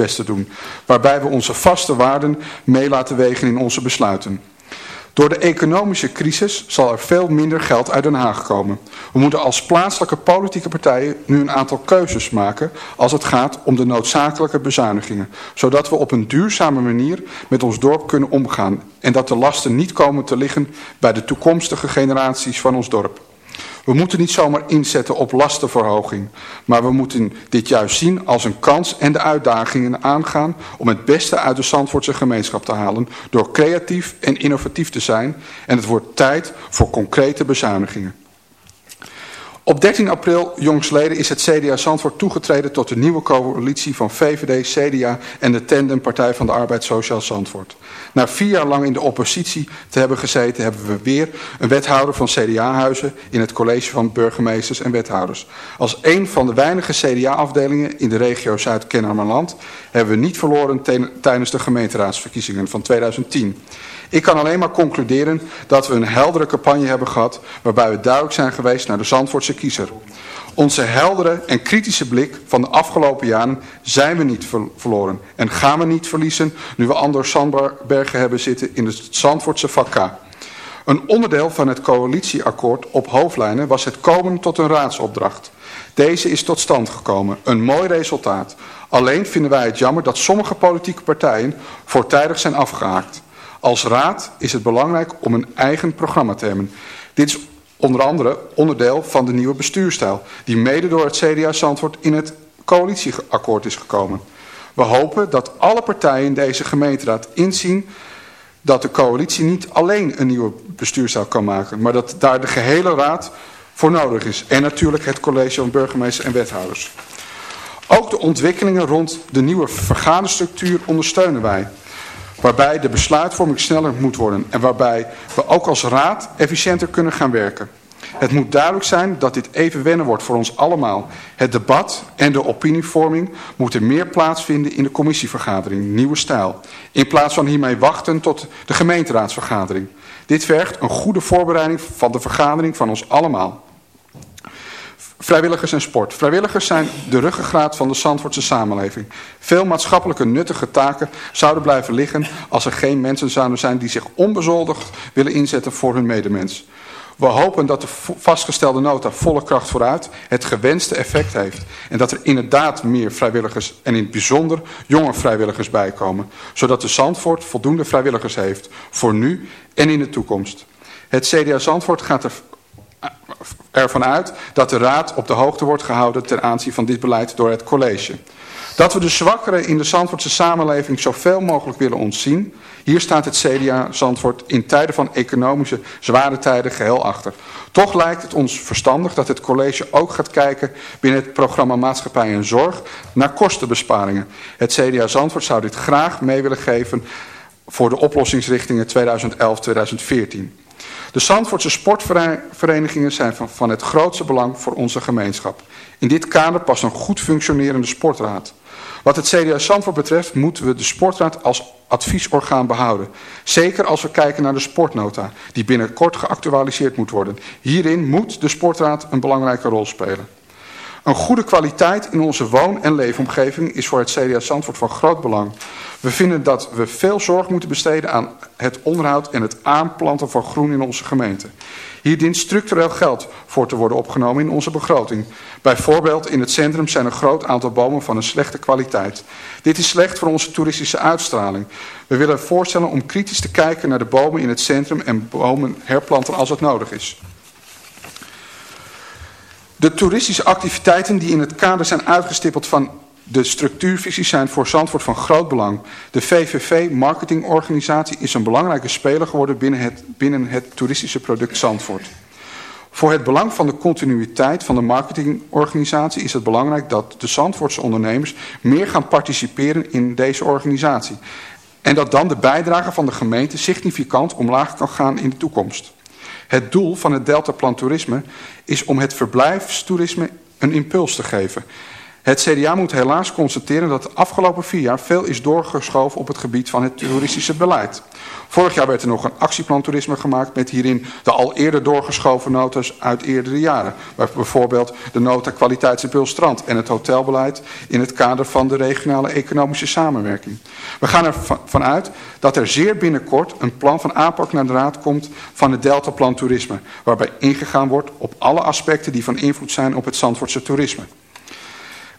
best te doen, waarbij we onze vaste waarden mee laten wegen in onze besluiten. Door de economische crisis zal er veel minder geld uit Den Haag komen. We moeten als plaatselijke politieke partijen nu een aantal keuzes maken als het gaat om de noodzakelijke bezuinigingen. Zodat we op een duurzame manier met ons dorp kunnen omgaan en dat de lasten niet komen te liggen bij de toekomstige generaties van ons dorp. We moeten niet zomaar inzetten op lastenverhoging, maar we moeten dit juist zien als een kans en de uitdagingen aangaan om het beste uit de Zandvoortse gemeenschap te halen door creatief en innovatief te zijn en het wordt tijd voor concrete bezuinigingen. Op 13 april jongsleden is het CDA Zandvoort toegetreden tot de nieuwe coalitie van VVD, CDA en de Tandem Partij van de Arbeid Sociaal Zandvoort. Na vier jaar lang in de oppositie te hebben gezeten hebben we weer een wethouder van CDA-huizen in het college van burgemeesters en wethouders. Als een van de weinige CDA-afdelingen in de regio Zuid-Kennemerland hebben we niet verloren tijdens de gemeenteraadsverkiezingen van 2010. Ik kan alleen maar concluderen dat we een heldere campagne hebben gehad... waarbij we duidelijk zijn geweest naar de Zandvoortse kiezer. Onze heldere en kritische blik van de afgelopen jaren zijn we niet verloren... en gaan we niet verliezen nu we Anders Sandbergen hebben zitten in het Zandvoortse vak Een onderdeel van het coalitieakkoord op hoofdlijnen was het komen tot een raadsopdracht. Deze is tot stand gekomen, een mooi resultaat. Alleen vinden wij het jammer dat sommige politieke partijen voortijdig zijn afgehaakt... Als raad is het belangrijk om een eigen programma te hebben. Dit is onder andere onderdeel van de nieuwe bestuurstijl, die mede door het CDA Zandvoort in het coalitieakkoord is gekomen. We hopen dat alle partijen in deze gemeenteraad inzien dat de coalitie niet alleen een nieuwe bestuurstijl kan maken, maar dat daar de gehele raad voor nodig is. En natuurlijk het college van burgemeesters en wethouders. Ook de ontwikkelingen rond de nieuwe vergaderstructuur ondersteunen wij waarbij de besluitvorming sneller moet worden en waarbij we ook als raad efficiënter kunnen gaan werken. Het moet duidelijk zijn dat dit even wennen wordt voor ons allemaal. Het debat en de opinievorming moeten meer plaatsvinden in de commissievergadering, nieuwe stijl. In plaats van hiermee wachten tot de gemeenteraadsvergadering. Dit vergt een goede voorbereiding van de vergadering van ons allemaal. Vrijwilligers en sport. Vrijwilligers zijn de ruggengraat van de Zandvoortse samenleving. Veel maatschappelijke nuttige taken zouden blijven liggen als er geen mensen zouden zijn die zich onbezoldigd willen inzetten voor hun medemens. We hopen dat de vastgestelde nota volle kracht vooruit het gewenste effect heeft. En dat er inderdaad meer vrijwilligers en in het bijzonder jonge vrijwilligers bijkomen. Zodat de Zandvoort voldoende vrijwilligers heeft voor nu en in de toekomst. Het CDA Zandvoort gaat er ervan uit dat de Raad op de hoogte wordt gehouden ten aanzien van dit beleid door het college. Dat we de zwakkeren in de Zandvoortse samenleving zoveel mogelijk willen ontzien. Hier staat het CDA Zandvoort in tijden van economische zware tijden geheel achter. Toch lijkt het ons verstandig dat het college ook gaat kijken binnen het programma Maatschappij en Zorg naar kostenbesparingen. Het CDA Zandvoort zou dit graag mee willen geven voor de oplossingsrichtingen 2011-2014. De Zandvoortse sportverenigingen zijn van, van het grootste belang voor onze gemeenschap. In dit kader past een goed functionerende sportraad. Wat het CDA Zandvoort betreft moeten we de sportraad als adviesorgaan behouden. Zeker als we kijken naar de sportnota, die binnenkort geactualiseerd moet worden. Hierin moet de sportraad een belangrijke rol spelen. Een goede kwaliteit in onze woon- en leefomgeving is voor het CDA Zandvoort van groot belang. We vinden dat we veel zorg moeten besteden aan het onderhoud en het aanplanten van groen in onze gemeente. Hier dient structureel geld voor te worden opgenomen in onze begroting. Bijvoorbeeld in het centrum zijn een groot aantal bomen van een slechte kwaliteit. Dit is slecht voor onze toeristische uitstraling. We willen voorstellen om kritisch te kijken naar de bomen in het centrum en bomen herplanten als het nodig is. De toeristische activiteiten die in het kader zijn uitgestippeld van de structuurvisies zijn voor Zandvoort van groot belang. De VVV marketingorganisatie is een belangrijke speler geworden binnen het, binnen het toeristische product Zandvoort. Voor het belang van de continuïteit van de marketingorganisatie is het belangrijk dat de Zandvoortse ondernemers meer gaan participeren in deze organisatie. En dat dan de bijdrage van de gemeente significant omlaag kan gaan in de toekomst. Het doel van het Deltaplan Toerisme is om het verblijfstoerisme een impuls te geven. Het CDA moet helaas constateren dat de afgelopen vier jaar veel is doorgeschoven op het gebied van het toeristische beleid. Vorig jaar werd er nog een actieplan toerisme gemaakt met hierin de al eerder doorgeschoven notas uit eerdere jaren. Bijvoorbeeld de nota kwaliteitsimpuls strand en het hotelbeleid in het kader van de regionale economische samenwerking. We gaan ervan uit dat er zeer binnenkort een plan van aanpak naar de raad komt van het Deltaplan toerisme. Waarbij ingegaan wordt op alle aspecten die van invloed zijn op het Zandvoortse toerisme.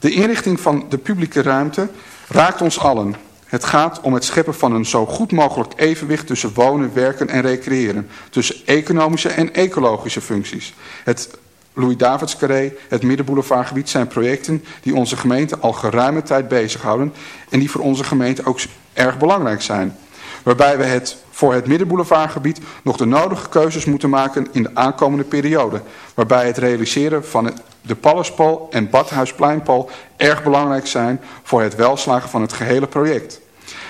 De inrichting van de publieke ruimte raakt ons allen. Het gaat om het scheppen van een zo goed mogelijk evenwicht tussen wonen, werken en recreëren. Tussen economische en ecologische functies. Het Louis-Davids Carré, het Middenboulevardgebied zijn projecten die onze gemeente al geruime tijd bezighouden. En die voor onze gemeente ook erg belangrijk zijn. Waarbij we het voor het Middenboulevardgebied nog de nodige keuzes moeten maken in de aankomende periode. Waarbij het realiseren van het de Pallespool en Badhuispleinpool erg belangrijk zijn voor het welslagen van het gehele project.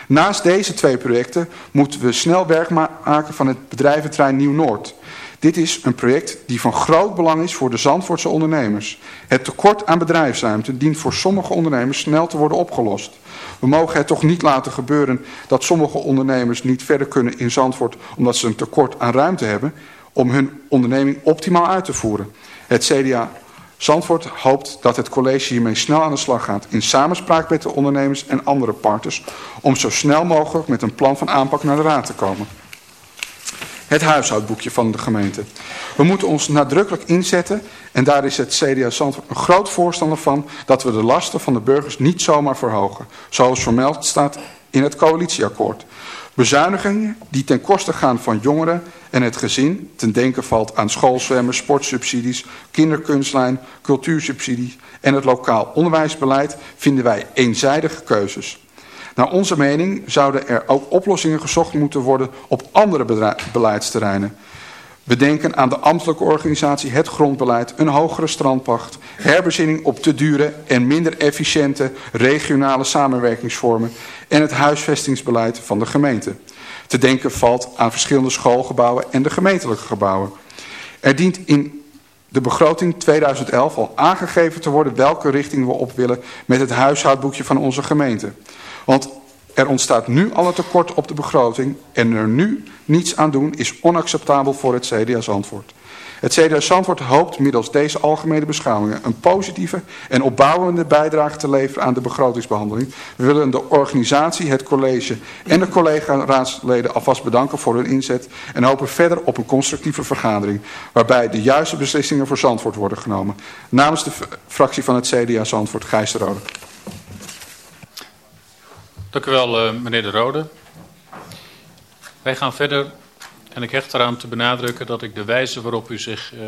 Naast deze twee projecten moeten we snel werk maken van het bedrijventrein Nieuw-Noord. Dit is een project die van groot belang is voor de Zandvoortse ondernemers. Het tekort aan bedrijfsruimte dient voor sommige ondernemers snel te worden opgelost. We mogen het toch niet laten gebeuren dat sommige ondernemers niet verder kunnen in Zandvoort omdat ze een tekort aan ruimte hebben om hun onderneming optimaal uit te voeren. Het CDA Zandvoort hoopt dat het college hiermee snel aan de slag gaat in samenspraak met de ondernemers en andere partners om zo snel mogelijk met een plan van aanpak naar de raad te komen. Het huishoudboekje van de gemeente. We moeten ons nadrukkelijk inzetten en daar is het CDA Zandvoort een groot voorstander van dat we de lasten van de burgers niet zomaar verhogen, zoals vermeld staat in het coalitieakkoord. Bezuinigingen die ten koste gaan van jongeren en het gezin, ten denken valt aan schoolzwemmen, sportsubsidies, kinderkunstlijn, cultuursubsidies en het lokaal onderwijsbeleid, vinden wij eenzijdige keuzes. Naar onze mening zouden er ook oplossingen gezocht moeten worden op andere beleidsterreinen. We denken aan de ambtelijke organisatie, het grondbeleid, een hogere strandpacht, herbezinning op te dure en minder efficiënte regionale samenwerkingsvormen en het huisvestingsbeleid van de gemeente. Te denken valt aan verschillende schoolgebouwen en de gemeentelijke gebouwen. Er dient in de begroting 2011 al aangegeven te worden welke richting we op willen met het huishoudboekje van onze gemeente. Want er ontstaat nu al een tekort op de begroting en er nu niets aan doen is onacceptabel voor het CDA Zandvoort. Het CDA Zandvoort hoopt middels deze algemene beschouwingen een positieve en opbouwende bijdrage te leveren aan de begrotingsbehandeling. We willen de organisatie, het college en de collega-raadsleden alvast bedanken voor hun inzet en hopen verder op een constructieve vergadering waarbij de juiste beslissingen voor Zandvoort worden genomen. Namens de fractie van het CDA Zandvoort, Gijs de Rode. Dank u wel, uh, meneer De Rode. Wij gaan verder en ik hecht eraan te benadrukken dat ik de wijze waarop u zich uh,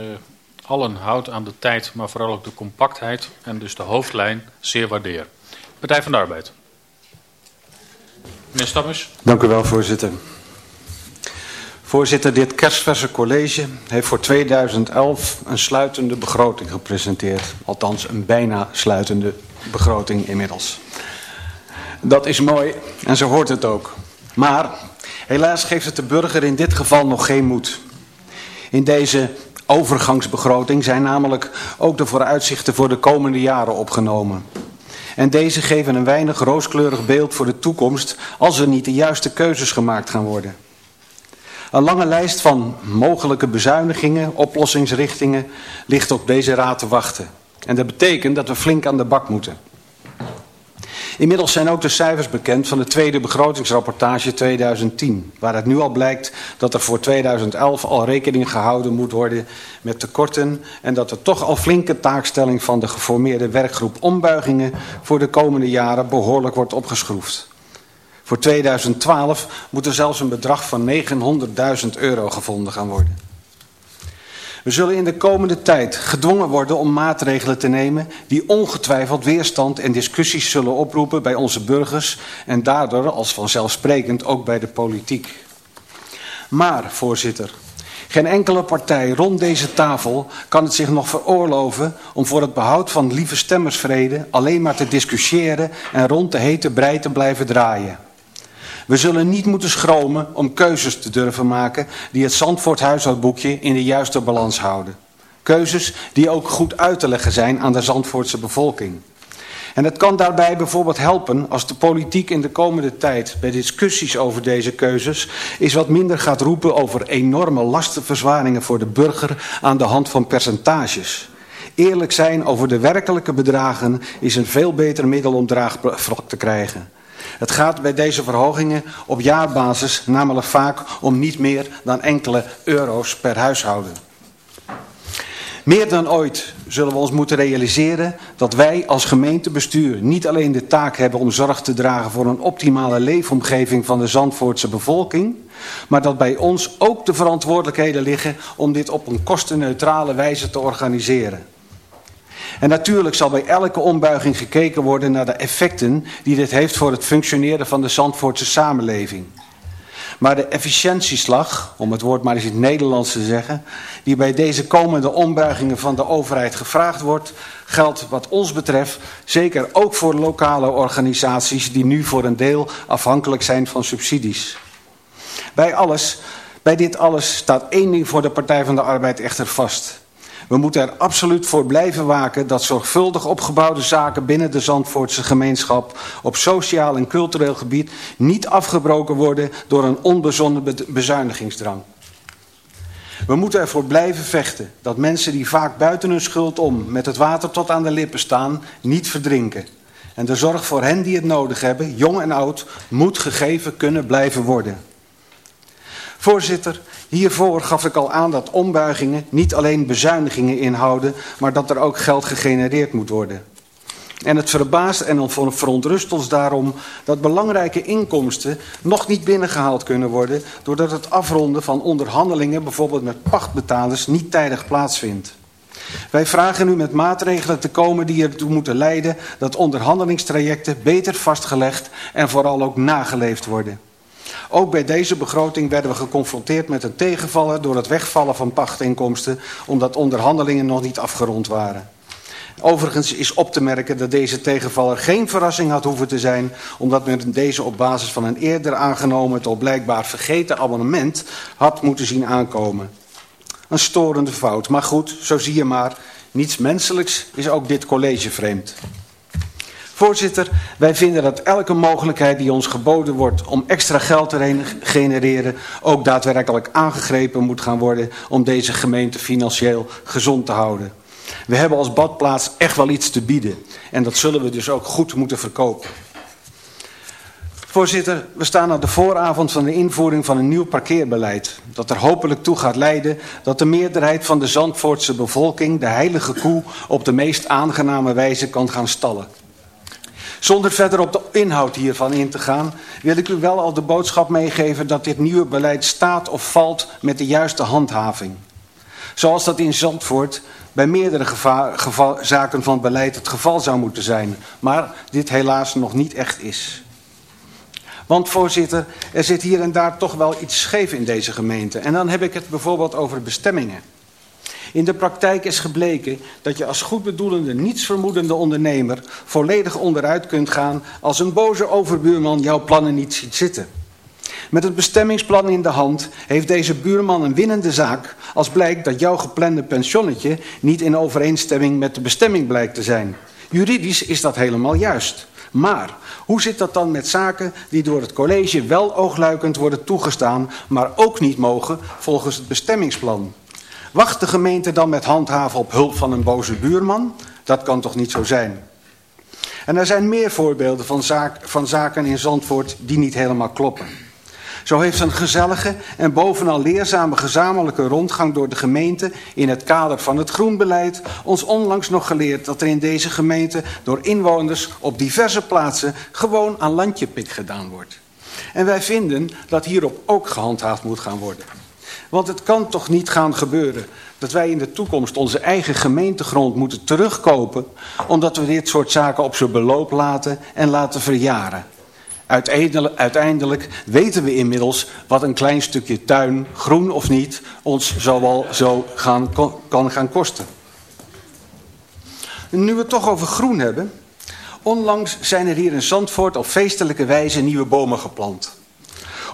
allen houdt aan de tijd, maar vooral ook de compactheid en dus de hoofdlijn zeer waardeer. Partij van de Arbeid. Meneer Stammers. Dank u wel, voorzitter. Voorzitter, dit kerstverse college heeft voor 2011 een sluitende begroting gepresenteerd. Althans, een bijna sluitende begroting inmiddels. Dat is mooi en zo hoort het ook. Maar helaas geeft het de burger in dit geval nog geen moed. In deze overgangsbegroting zijn namelijk ook de vooruitzichten voor de komende jaren opgenomen. En deze geven een weinig rooskleurig beeld voor de toekomst als er niet de juiste keuzes gemaakt gaan worden. Een lange lijst van mogelijke bezuinigingen, oplossingsrichtingen ligt op deze raad te wachten. En dat betekent dat we flink aan de bak moeten. Inmiddels zijn ook de cijfers bekend van de tweede begrotingsrapportage 2010, waaruit nu al blijkt dat er voor 2011 al rekening gehouden moet worden met tekorten en dat er toch al flinke taakstelling van de geformeerde werkgroep ombuigingen voor de komende jaren behoorlijk wordt opgeschroefd. Voor 2012 moet er zelfs een bedrag van 900.000 euro gevonden gaan worden. We zullen in de komende tijd gedwongen worden om maatregelen te nemen die ongetwijfeld weerstand en discussies zullen oproepen bij onze burgers en daardoor als vanzelfsprekend ook bij de politiek. Maar, voorzitter, geen enkele partij rond deze tafel kan het zich nog veroorloven om voor het behoud van lieve stemmersvrede alleen maar te discussiëren en rond de hete brei te blijven draaien. We zullen niet moeten schromen om keuzes te durven maken die het Zandvoort huishoudboekje in de juiste balans houden. Keuzes die ook goed uit te leggen zijn aan de Zandvoortse bevolking. En het kan daarbij bijvoorbeeld helpen als de politiek in de komende tijd bij discussies over deze keuzes is wat minder gaat roepen over enorme lastenverzwaringen voor de burger aan de hand van percentages. Eerlijk zijn over de werkelijke bedragen is een veel beter middel om draagvlak te krijgen. Het gaat bij deze verhogingen op jaarbasis namelijk vaak om niet meer dan enkele euro's per huishouden. Meer dan ooit zullen we ons moeten realiseren dat wij als gemeentebestuur niet alleen de taak hebben om zorg te dragen voor een optimale leefomgeving van de Zandvoortse bevolking, maar dat bij ons ook de verantwoordelijkheden liggen om dit op een kostenneutrale wijze te organiseren. En natuurlijk zal bij elke ombuiging gekeken worden naar de effecten die dit heeft voor het functioneren van de Zandvoortse samenleving. Maar de efficiëntieslag, om het woord maar eens in het Nederlands te zeggen, die bij deze komende ombuigingen van de overheid gevraagd wordt, geldt wat ons betreft zeker ook voor lokale organisaties die nu voor een deel afhankelijk zijn van subsidies. Bij alles, bij dit alles staat één ding voor de Partij van de Arbeid echter vast. We moeten er absoluut voor blijven waken dat zorgvuldig opgebouwde zaken binnen de Zandvoortse gemeenschap op sociaal en cultureel gebied niet afgebroken worden door een onbezonnen bezuinigingsdrang. We moeten ervoor blijven vechten dat mensen die vaak buiten hun schuld om met het water tot aan de lippen staan, niet verdrinken. En de zorg voor hen die het nodig hebben, jong en oud, moet gegeven kunnen blijven worden. Voorzitter, hiervoor gaf ik al aan dat ombuigingen niet alleen bezuinigingen inhouden, maar dat er ook geld gegenereerd moet worden. En het verbaast en verontrust ons daarom dat belangrijke inkomsten nog niet binnengehaald kunnen worden, doordat het afronden van onderhandelingen, bijvoorbeeld met pachtbetalers, niet tijdig plaatsvindt. Wij vragen u met maatregelen te komen die ertoe moeten leiden dat onderhandelingstrajecten beter vastgelegd en vooral ook nageleefd worden. Ook bij deze begroting werden we geconfronteerd met een tegenvaller door het wegvallen van pachtinkomsten, omdat onderhandelingen nog niet afgerond waren. Overigens is op te merken dat deze tegenvaller geen verrassing had hoeven te zijn, omdat men deze op basis van een eerder aangenomen, tot blijkbaar vergeten abonnement had moeten zien aankomen. Een storende fout, maar goed, zo zie je maar, niets menselijks is ook dit college vreemd. Voorzitter, wij vinden dat elke mogelijkheid die ons geboden wordt om extra geld te genereren, ook daadwerkelijk aangegrepen moet gaan worden om deze gemeente financieel gezond te houden. We hebben als badplaats echt wel iets te bieden en dat zullen we dus ook goed moeten verkopen. Voorzitter, we staan aan de vooravond van de invoering van een nieuw parkeerbeleid. Dat er hopelijk toe gaat leiden dat de meerderheid van de Zandvoortse bevolking de heilige koe op de meest aangename wijze kan gaan stallen. Zonder verder op de inhoud hiervan in te gaan, wil ik u wel al de boodschap meegeven dat dit nieuwe beleid staat of valt met de juiste handhaving. Zoals dat in Zandvoort bij meerdere zaken van beleid het geval zou moeten zijn, maar dit helaas nog niet echt is. Want voorzitter, er zit hier en daar toch wel iets scheef in deze gemeente. En dan heb ik het bijvoorbeeld over bestemmingen. In de praktijk is gebleken dat je als goedbedoelende, nietsvermoedende ondernemer volledig onderuit kunt gaan als een boze overbuurman jouw plannen niet ziet zitten. Met het bestemmingsplan in de hand heeft deze buurman een winnende zaak als blijkt dat jouw geplande pensionnetje niet in overeenstemming met de bestemming blijkt te zijn. Juridisch is dat helemaal juist. Maar hoe zit dat dan met zaken die door het college wel oogluikend worden toegestaan, maar ook niet mogen volgens het bestemmingsplan? Wacht de gemeente dan met handhaven op hulp van een boze buurman? Dat kan toch niet zo zijn? En er zijn meer voorbeelden van, zaak, van zaken in Zandvoort die niet helemaal kloppen. Zo heeft een gezellige en bovenal leerzame gezamenlijke rondgang door de gemeente in het kader van het groenbeleid ons onlangs nog geleerd dat er in deze gemeente door inwoners op diverse plaatsen gewoon aan landjepik gedaan wordt. En wij vinden dat hierop ook gehandhaafd moet gaan worden. Want het kan toch niet gaan gebeuren dat wij in de toekomst onze eigen gemeentegrond moeten terugkopen... omdat we dit soort zaken op zijn beloop laten en laten verjaren. Uiteindelijk, weten we inmiddels wat een klein stukje tuin, groen of niet, ons zowel zo gaan, kan gaan kosten. Nu we het toch over groen hebben... Onlangs zijn er hier in Zandvoort op feestelijke wijze nieuwe bomen geplant...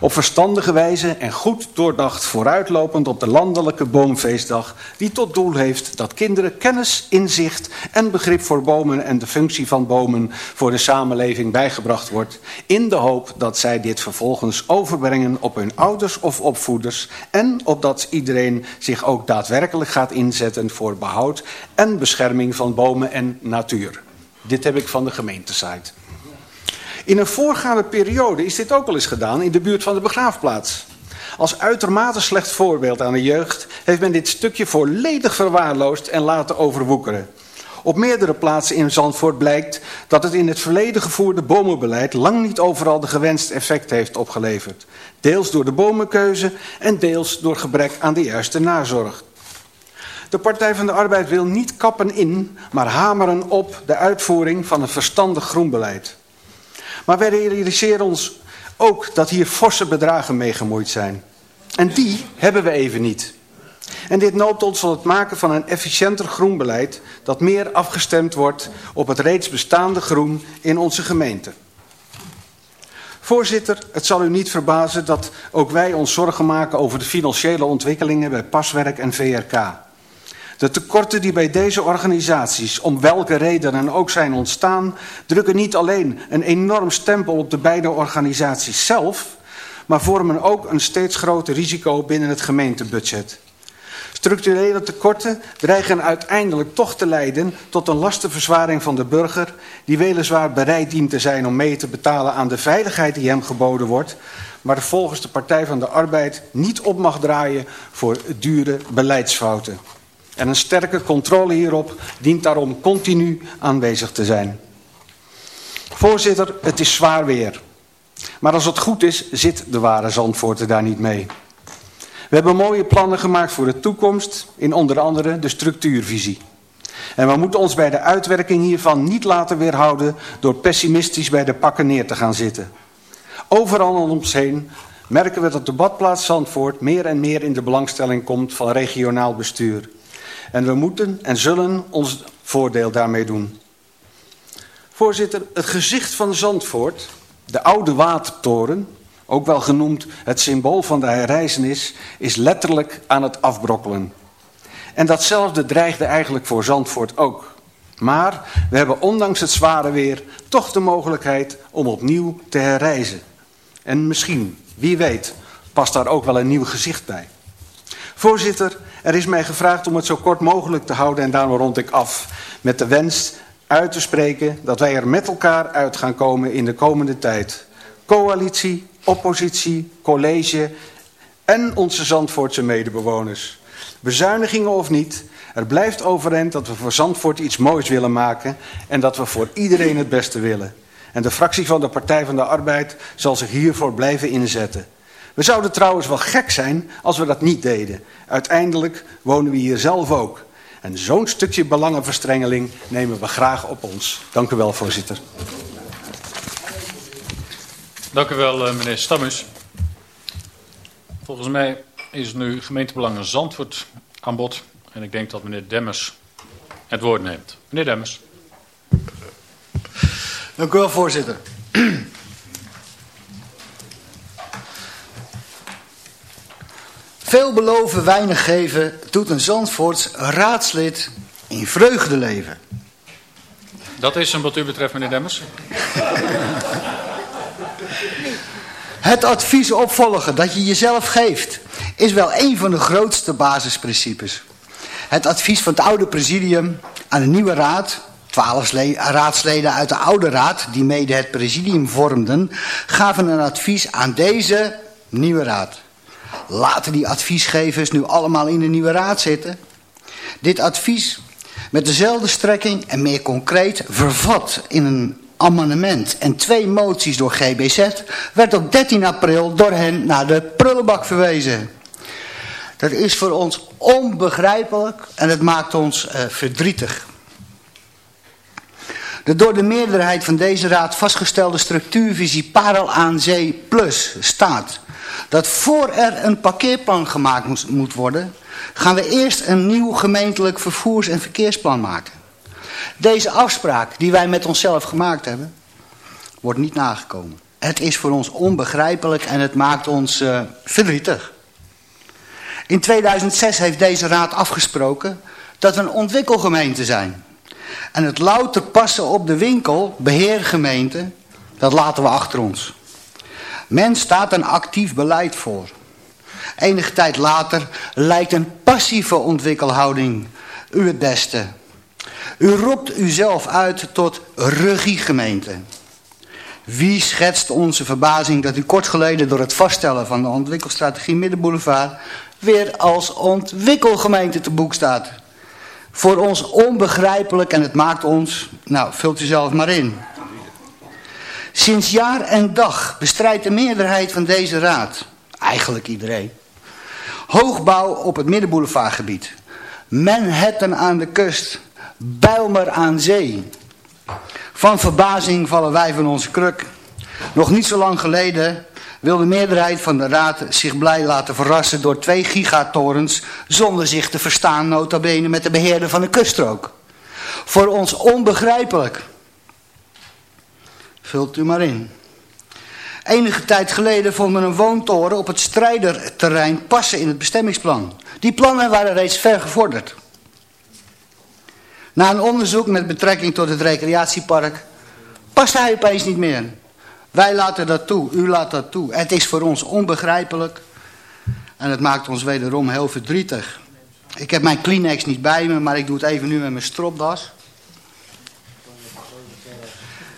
Op verstandige wijze en goed doordacht vooruitlopend op de landelijke boomfeestdag, die tot doel heeft dat kinderen kennis, inzicht en begrip voor bomen en de functie van bomen voor de samenleving bijgebracht wordt, in de hoop dat zij dit vervolgens overbrengen op hun ouders of opvoeders en opdat iedereen zich ook daadwerkelijk gaat inzetten voor behoud en bescherming van bomen en natuur. Dit heb ik van de gemeentesite. In een voorgaande periode is dit ook al eens gedaan in de buurt van de begraafplaats. Als uitermate slecht voorbeeld aan de jeugd heeft men dit stukje volledig verwaarloosd en laten overwoekeren. Op meerdere plaatsen in Zandvoort blijkt dat het in het verleden gevoerde bomenbeleid lang niet overal de gewenste effect heeft opgeleverd. Deels door de bomenkeuze en deels door gebrek aan de juiste nazorg. De Partij van de Arbeid wil niet kappen in, maar hameren op de uitvoering van een verstandig groenbeleid. Maar wij realiseren ons ook dat hier forse bedragen mee gemoeid zijn. En die hebben we even niet. En dit noopt ons tot het maken van een efficiënter groenbeleid dat meer afgestemd wordt op het reeds bestaande groen in onze gemeente. Voorzitter, het zal u niet verbazen dat ook wij ons zorgen maken over de financiële ontwikkelingen bij Paswerk en VRK. De tekorten die bij deze organisaties, om welke redenen ook zijn ontstaan, drukken niet alleen een enorm stempel op de beide organisaties zelf, maar vormen ook een steeds groter risico binnen het gemeentebudget. Structurele tekorten dreigen uiteindelijk toch te leiden tot een lastenverzwaring van de burger, die weliswaar bereid dient te zijn om mee te betalen aan de veiligheid die hem geboden wordt, maar volgens de Partij van de Arbeid niet op mag draaien voor dure beleidsfouten. En een sterke controle hierop dient daarom continu aanwezig te zijn. Voorzitter, het is zwaar weer. Maar als het goed is, zit de ware Zandvoorter daar niet mee. We hebben mooie plannen gemaakt voor de toekomst, in onder andere de structuurvisie. En we moeten ons bij de uitwerking hiervan niet laten weerhouden door pessimistisch bij de pakken neer te gaan zitten. Overal om ons merken we dat de badplaats Zandvoort meer en meer in de belangstelling komt van regionaal bestuur. En we moeten en zullen ons voordeel daarmee doen. Voorzitter, het gezicht van Zandvoort, de oude watertoren, ook wel genoemd het symbool van de herreizenis, is letterlijk aan het afbrokkelen. En datzelfde dreigde eigenlijk voor Zandvoort ook. Maar we hebben ondanks het zware weer toch de mogelijkheid om opnieuw te herreizen. En misschien, wie weet, past daar ook wel een nieuw gezicht bij. Voorzitter, er is mij gevraagd om het zo kort mogelijk te houden en daarom rond ik af. Met de wens uit te spreken dat wij er met elkaar uit gaan komen in de komende tijd. Coalitie, oppositie, college en onze Zandvoortse medebewoners. Bezuinigingen of niet, er blijft overeind dat we voor Zandvoort iets moois willen maken en dat we voor iedereen het beste willen. En de fractie van de Partij van de Arbeid zal zich hiervoor blijven inzetten. We zouden trouwens wel gek zijn als we dat niet deden. Uiteindelijk wonen we hier zelf ook. En zo'n stukje belangenverstrengeling nemen we graag op ons. Dank u wel, voorzitter. Dank u wel, eh, meneer Stammes. Volgens mij is nu gemeentebelangen Zandvoort aan bod. En ik denk dat meneer Demmers het woord neemt. Meneer Demmers. Dank u wel, voorzitter. Veel beloven, weinig geven, doet een Zandvoorts raadslid in vreugde leven. Dat is hem wat u betreft, meneer Demmers. Het advies opvolgen dat je jezelf geeft, is wel een van de grootste basisprincipes. Het advies van het oude presidium aan de nieuwe raad, twaalf raadsleden uit de oude raad, die mede het presidium vormden, gaven een advies aan deze nieuwe raad. Laten die adviesgevers nu allemaal in de nieuwe raad zitten. Dit advies met dezelfde strekking en meer concreet vervat in een amendement en twee moties door GBZ werd op 13 april door hen naar de prullenbak verwezen. Dat is voor ons onbegrijpelijk en het maakt ons uh, verdrietig. De door de meerderheid van deze raad vastgestelde structuurvisie Parel aan Zee Plus staat dat voor er een parkeerplan gemaakt moet worden, gaan we eerst een nieuw gemeentelijk vervoers- en verkeersplan maken. Deze afspraak die wij met onszelf gemaakt hebben, wordt niet nagekomen. Het is voor ons onbegrijpelijk en het maakt ons uh, verdrietig. In 2006 heeft deze raad afgesproken dat we een ontwikkelgemeente zijn. En het louter passen op de winkel, beheergemeente, dat laten we achter ons. Men staat een actief beleid voor. Enige tijd later lijkt een passieve ontwikkelhouding u het beste. U roept uzelf uit tot regiegemeente. Wie schetst onze verbazing dat u kort geleden door het vaststellen van de ontwikkelstrategie Middenboulevard weer als ontwikkelgemeente te boek staat? Voor ons onbegrijpelijk en het maakt ons, nou vult u zelf maar in. Sinds jaar en dag bestrijdt de meerderheid van deze raad, eigenlijk iedereen, hoogbouw op het Middenboulevardgebied. Manhattan aan de kust, Bijlmer aan zee. Van verbazing vallen wij van onze kruk. Nog niet zo lang geleden wil de meerderheid van de raad zich blij laten verrassen door twee gigatorens zonder zich te verstaan nota bene met de beheerder van de kuststrook. Voor ons onbegrijpelijk. Vult u maar in. Enige tijd geleden vond men een woontoren op het strijderterrein passen in het bestemmingsplan. Die plannen waren reeds ver gevorderd. Na een onderzoek met betrekking tot het recreatiepark past hij opeens niet meer. Wij laten dat toe, u laat dat toe. Het is voor ons onbegrijpelijk en het maakt ons wederom heel verdrietig. Ik heb mijn Kleenex niet bij me, maar ik doe het even nu met mijn stropdas.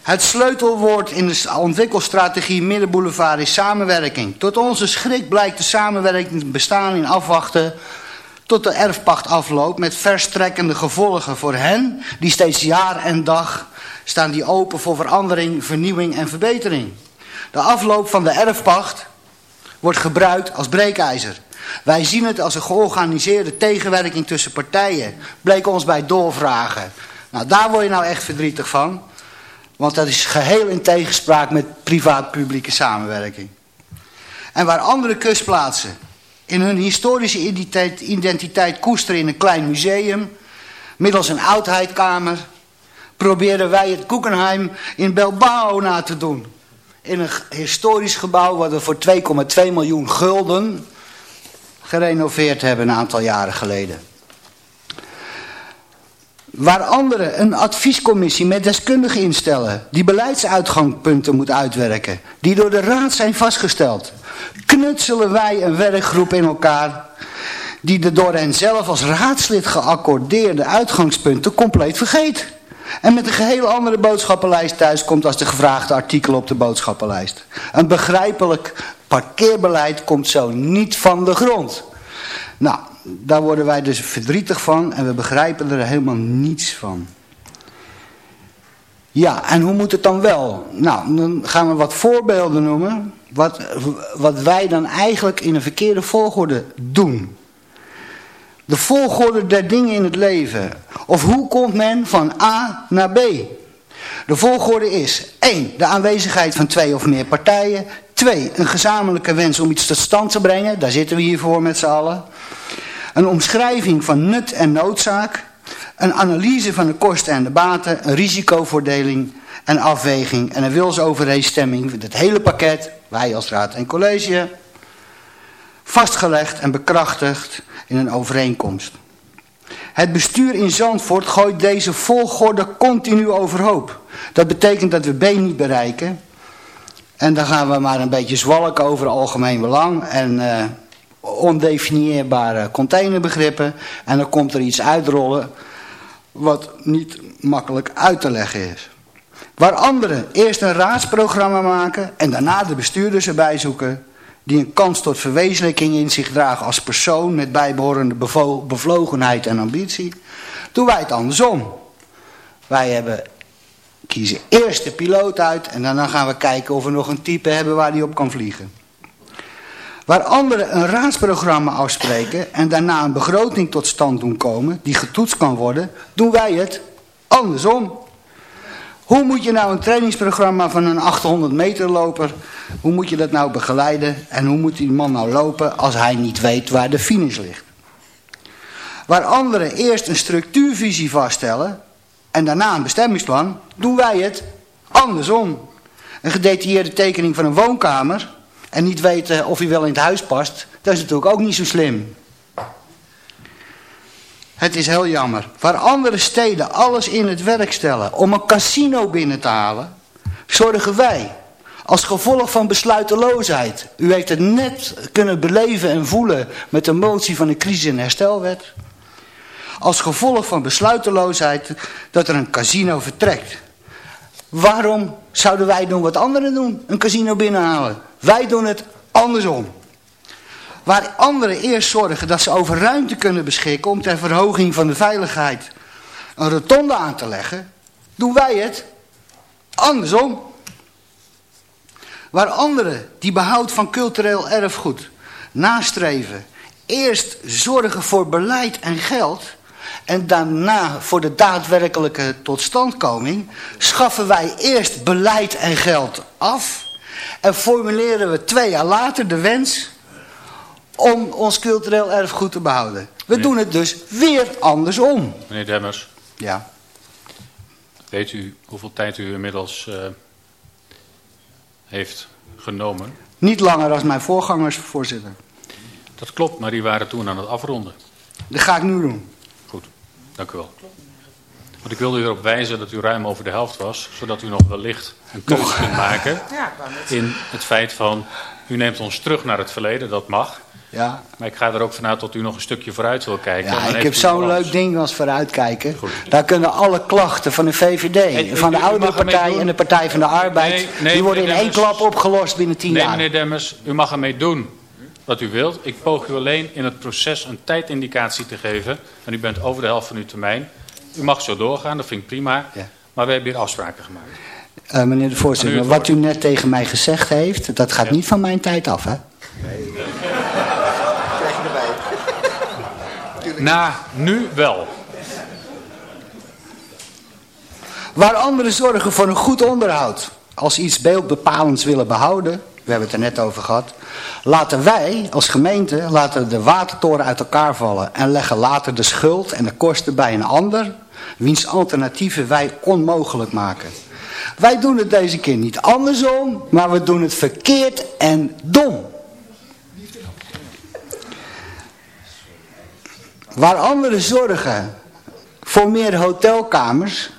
Het sleutelwoord in de ontwikkelstrategie Middenboulevard is samenwerking. Tot onze schrik blijkt de samenwerking bestaan in afwachten tot de erfpacht afloopt met verstrekkende gevolgen voor hen die steeds jaar en dag staan die open voor verandering, vernieuwing en verbetering. De afloop van de erfpacht wordt gebruikt als breekijzer. Wij zien het als een georganiseerde tegenwerking tussen partijen. Bleek ons bij doorvragen. Nou, daar word je nou echt verdrietig van. Want dat is geheel in tegenspraak met privaat-publieke samenwerking. En waar andere kustplaatsen in hun historische identiteit, identiteit koesteren in een klein museum, middels een oudheidkamer, proberen wij het Guggenheim in Bilbao na te doen. In een historisch gebouw wat we voor 2,2 miljoen gulden gerenoveerd hebben een aantal jaren geleden. Waar anderen een adviescommissie met deskundigen instellen... die beleidsuitgangspunten moet uitwerken... die door de raad zijn vastgesteld... knutselen wij een werkgroep in elkaar... die de door hen zelf als raadslid geaccordeerde uitgangspunten compleet vergeet... En met een geheel andere boodschappenlijst thuis komt als de gevraagde artikelen op de boodschappenlijst. Een begrijpelijk parkeerbeleid komt zo niet van de grond. Nou, daar worden wij dus verdrietig van en we begrijpen er helemaal niets van. Ja, en hoe moet het dan wel? Nou, dan gaan we wat voorbeelden noemen. Wat, wat wij dan eigenlijk in een verkeerde volgorde doen. De volgorde der dingen in het leven. Of hoe komt men van A naar B? De volgorde is 1. De aanwezigheid van twee of meer partijen. 2. Een gezamenlijke wens om iets tot stand te brengen. Daar zitten we hier voor met z'n allen. Een omschrijving van nut en noodzaak. Een analyse van de kosten en de baten. Een risicovoordeling en afweging. En een wilsovereenstemming. Het hele pakket, wij als raad en college. Vastgelegd en bekrachtigd in een overeenkomst. Het bestuur in Zandvoort gooit deze volgorde continu overhoop. Dat betekent dat we B niet bereiken. En dan gaan we maar een beetje zwalken over algemeen belang. En uh, ondefinieerbare containerbegrippen. En dan komt er iets uitrollen wat niet makkelijk uit te leggen is. Waar anderen eerst een raadsprogramma maken en daarna de bestuurders erbij zoeken... die een kans tot verwezenlijking in zich dragen als persoon... met bijbehorende bevlogenheid en ambitie... doen wij het andersom. Wij hebben, kiezen eerst de piloot uit en daarna gaan we kijken of we nog een type hebben waar die op kan vliegen. Waar anderen een raadsprogramma afspreken en daarna een begroting tot stand doen komen, die getoetst kan worden, doen wij het andersom. Hoe moet je nou een trainingsprogramma van een 800 meter loper, hoe moet je dat nou begeleiden en hoe moet die man nou lopen als hij niet weet waar de finish ligt? Waar anderen eerst een structuurvisie vaststellen en daarna een bestemmingsplan, doen wij het andersom. een gedetailleerde tekening van een woonkamer en niet weten of hij wel in het huis past, dat is natuurlijk ook niet zo slim. Het is heel jammer. Waar andere steden alles in het werk stellen om een casino binnen te halen, zorgen wij als gevolg van besluiteloosheid. U heeft het net kunnen beleven en voelen met de motie van de crisis- en herstelwet. Als gevolg van besluiteloosheid dat er een casino vertrekt. Waarom zouden wij doen wat anderen doen? Een casino binnenhalen. Wij doen het andersom. Waar anderen eerst zorgen dat ze over ruimte kunnen beschikken om ter verhoging van de veiligheid een rotonde aan te leggen, doen wij het andersom. Waar anderen die behoud van cultureel erfgoed nastreven, eerst zorgen voor beleid en geld en daarna voor de daadwerkelijke totstandkoming, schaffen wij eerst beleid en geld af en formuleren we twee jaar later de wens om ons cultureel erfgoed te behouden. We doen het dus weer andersom. Meneer Demmers. Ja. Weet u hoeveel tijd u inmiddels uh, heeft genomen? Niet langer als mijn voorgangers, voorzitter. Dat klopt, maar die waren toen aan het afronden. Dat ga ik nu doen. Dank u wel. Want ik wilde u erop wijzen dat u ruim over de helft was, zodat u nog wellicht een keuze kunt maken in het feit van, u neemt ons terug naar het verleden, dat mag. Ja. Maar ik ga er ook vanuit dat u nog een stukje vooruit wil kijken. Ja, ik heb zo'n leuk ding als vooruitkijken. Daar kunnen alle klachten van de VVD, van de oude partij en de Partij van de Arbeid... die worden in één klap opgelost binnen tien nee, jaar. Nee, meneer Demmers, u mag ermee doen wat u wilt. Ik poog u alleen in het proces een tijdindicatie te geven. En u bent over de helft van uw termijn. U mag zo doorgaan, dat vind ik prima. Ja. Maar we hebben hier afspraken gemaakt. Uh, meneer de voorzitter, wat u net tegen mij gezegd heeft... dat gaat ja. niet van mijn tijd af, hè? Nee. Krijg je erbij. Na, nu wel. Waar anderen zorgen voor een goed onderhoud... als ze iets beeldbepalends willen behouden... we hebben het er net over gehad... laten wij als gemeente laten de watertoren uit elkaar vallen... en leggen later de schuld en de kosten bij een ander... wiens alternatieven wij onmogelijk maken... Wij doen het deze keer niet andersom, maar we doen het verkeerd en dom. Waar anderen zorgen voor meer hotelkamers,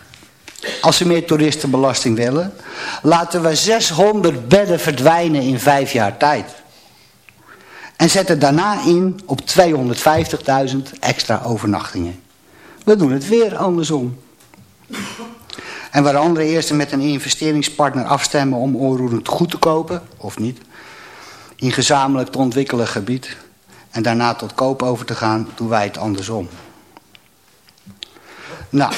als ze meer toeristenbelasting willen, laten we 600 bedden verdwijnen in vijf jaar tijd. En zetten daarna in op 250.000 extra overnachtingen. We doen het weer andersom. En waar anderen eerst met een investeringspartner afstemmen om onroerend goed te kopen, of niet, in gezamenlijk te ontwikkelen gebied en daarna tot koop over te gaan, doen wij het andersom. Nou,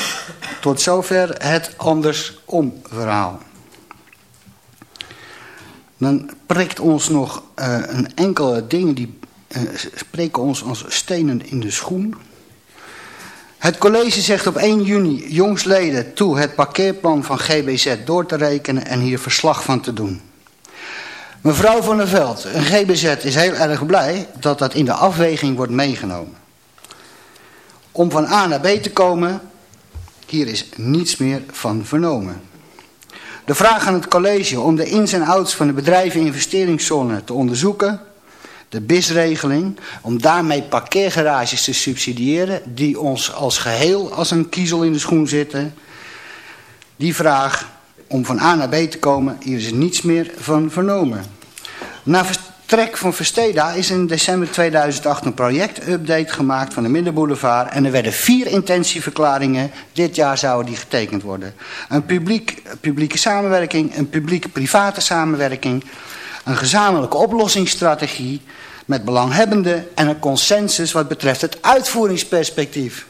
tot zover het andersom verhaal. Dan prikt ons nog uh, een enkele dingen die uh, spreken ons als stenen in de schoen. Het college zegt op 1 juni jongsleden toe het parkeerplan van GBZ door te rekenen en hier verslag van te doen. Mevrouw van der Veld, een GBZ is heel erg blij dat dat in de afweging wordt meegenomen. Om van A naar B te komen, hier is niets meer van vernomen. De vraag aan het college om de ins en outs van de bedrijven investeringszone te onderzoeken de BIS-regeling, om daarmee parkeergarages te subsidiëren die ons als geheel als een kiezel in de schoen zitten. Die vraag om van A naar B te komen, hier is niets meer van vernomen. Na vertrek van Versteda is in december 2008 een projectupdate gemaakt van de Middenboulevard en er werden vier intentieverklaringen. Dit jaar zouden die getekend worden. Een publiek, publieke samenwerking, een publieke-private samenwerking, een gezamenlijke oplossingsstrategie met belanghebbenden en een consensus wat betreft het uitvoeringsperspectief.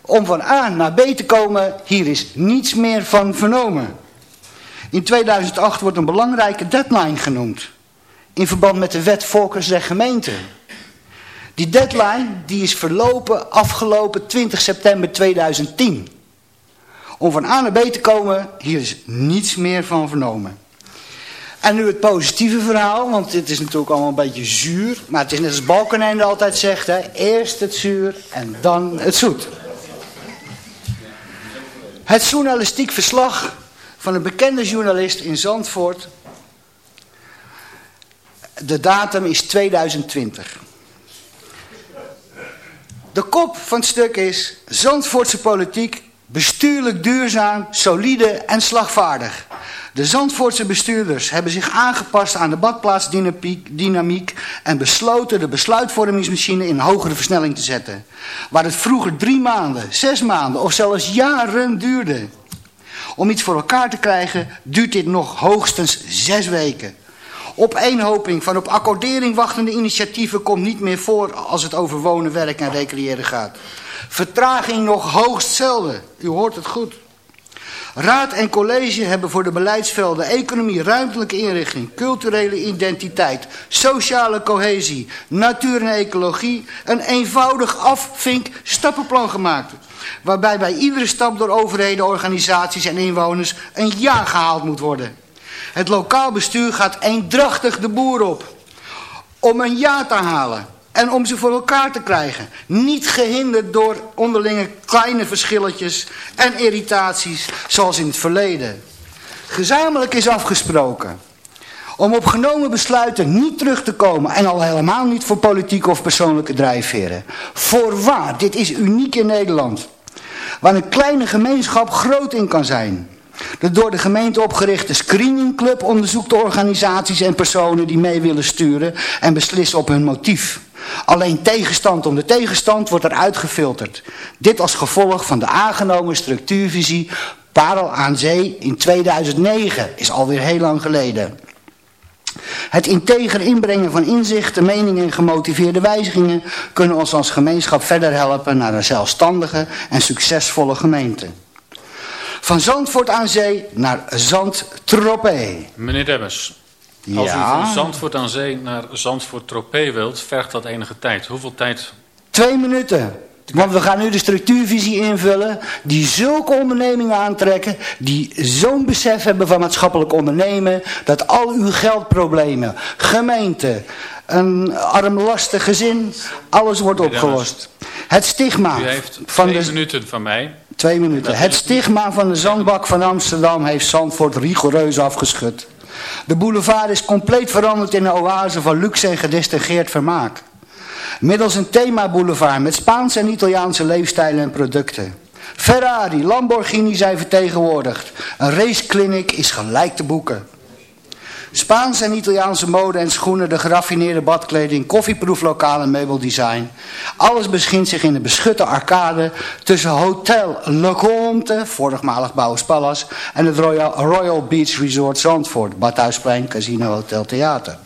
Om van A naar B te komen, hier is niets meer van vernomen. In 2008 wordt een belangrijke deadline genoemd. In verband met de wet Volkersrecht Gemeente. Die deadline die is verlopen afgelopen 20 september 2010. Om van A naar B te komen, hier is niets meer van vernomen. En nu het positieve verhaal, want dit is natuurlijk allemaal een beetje zuur. Maar het is net als Balkenende altijd zegt, hè, eerst het zuur en dan het zoet. Het journalistiek verslag van een bekende journalist in Zandvoort. De datum is 2020. De kop van het stuk is Zandvoortse politiek bestuurlijk duurzaam, solide en slagvaardig. De Zandvoortse bestuurders hebben zich aangepast aan de badplaatsdynamiek en besloten de besluitvormingsmachine in hogere versnelling te zetten. Waar het vroeger drie maanden, zes maanden of zelfs jaren duurde. Om iets voor elkaar te krijgen duurt dit nog hoogstens zes weken. Opeenhoping van op accordering wachtende initiatieven komt niet meer voor als het over wonen, werk en recreëren gaat. Vertraging nog hoogst zelden. U hoort het goed. Raad en college hebben voor de beleidsvelden economie, ruimtelijke inrichting, culturele identiteit, sociale cohesie, natuur en ecologie een eenvoudig afvink stappenplan gemaakt. Waarbij bij iedere stap door overheden, organisaties en inwoners een ja gehaald moet worden. Het lokaal bestuur gaat eendrachtig de boer op om een ja te halen en om ze voor elkaar te krijgen. Niet gehinderd door onderlinge kleine verschilletjes en irritaties zoals in het verleden. Gezamenlijk is afgesproken om op genomen besluiten niet terug te komen en al helemaal niet voor politieke of persoonlijke drijfveren. Voorwaar, dit is uniek in Nederland. Waar een kleine gemeenschap groot in kan zijn. De door de gemeente opgerichte screeningclub onderzoekt de organisaties en personen die mee willen sturen en beslissen op hun motief. Alleen tegenstand om de tegenstand wordt er uitgefilterd. Dit als gevolg van de aangenomen structuurvisie Parel aan Zee in 2009, is alweer heel lang geleden. Het integer inbrengen van inzichten, meningen en gemotiveerde wijzigingen kunnen ons als gemeenschap verder helpen naar een zelfstandige en succesvolle gemeente. Van Zandvoort aan Zee naar Zandtropee. Meneer Demmers, als u van Zandvoort aan Zee naar Zandvoort Tropee wilt, vergt dat enige tijd. Hoeveel tijd? Twee minuten. Want we gaan nu de structuurvisie invullen, die zulke ondernemingen aantrekken, die zo'n besef hebben van maatschappelijk ondernemen, dat al uw geldproblemen, gemeente, een armlastig gezin, alles wordt opgelost. Het stigma U heeft van twee minuten van mij. Twee minuten. Het stigma van de zandbak van Amsterdam heeft Zandvoort rigoureus afgeschud. De boulevard is compleet veranderd in een oase van luxe en gedistingeerd vermaak. Middels een themaboulevard met Spaanse en Italiaanse leefstijlen en producten. Ferrari, Lamborghini zijn vertegenwoordigd. Een raceclinic is gelijk te boeken. Spaanse en Italiaanse mode en schoenen, de geraffineerde badkleding, koffieproeflokaal en meubeldesign. Alles beschint zich in de beschutte arcade tussen Hotel Le Comte, voormalig Bouwers Palace, en het Royal, Beach Resort Zandvoort, Badhuisplein, Casino Hotel Theater.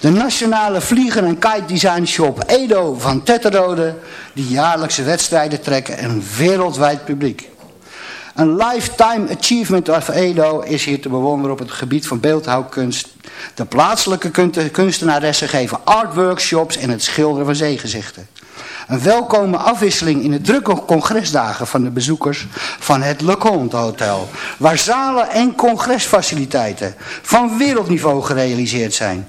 De nationale vlieger- en kite design shop Edo van Tetterode, die jaarlijkse wedstrijden trekken en wereldwijd publiek. Een lifetime achievement of Edo is hier te bewonderen op het gebied van beeldhouwkunst. De plaatselijke kunstenaressen geven artworkshops en het schilderen van zeegezichten. Een welkome afwisseling in de drukke congresdagen van de bezoekers van het Le Hotel. Waar zalen en congresfaciliteiten van wereldniveau gerealiseerd zijn.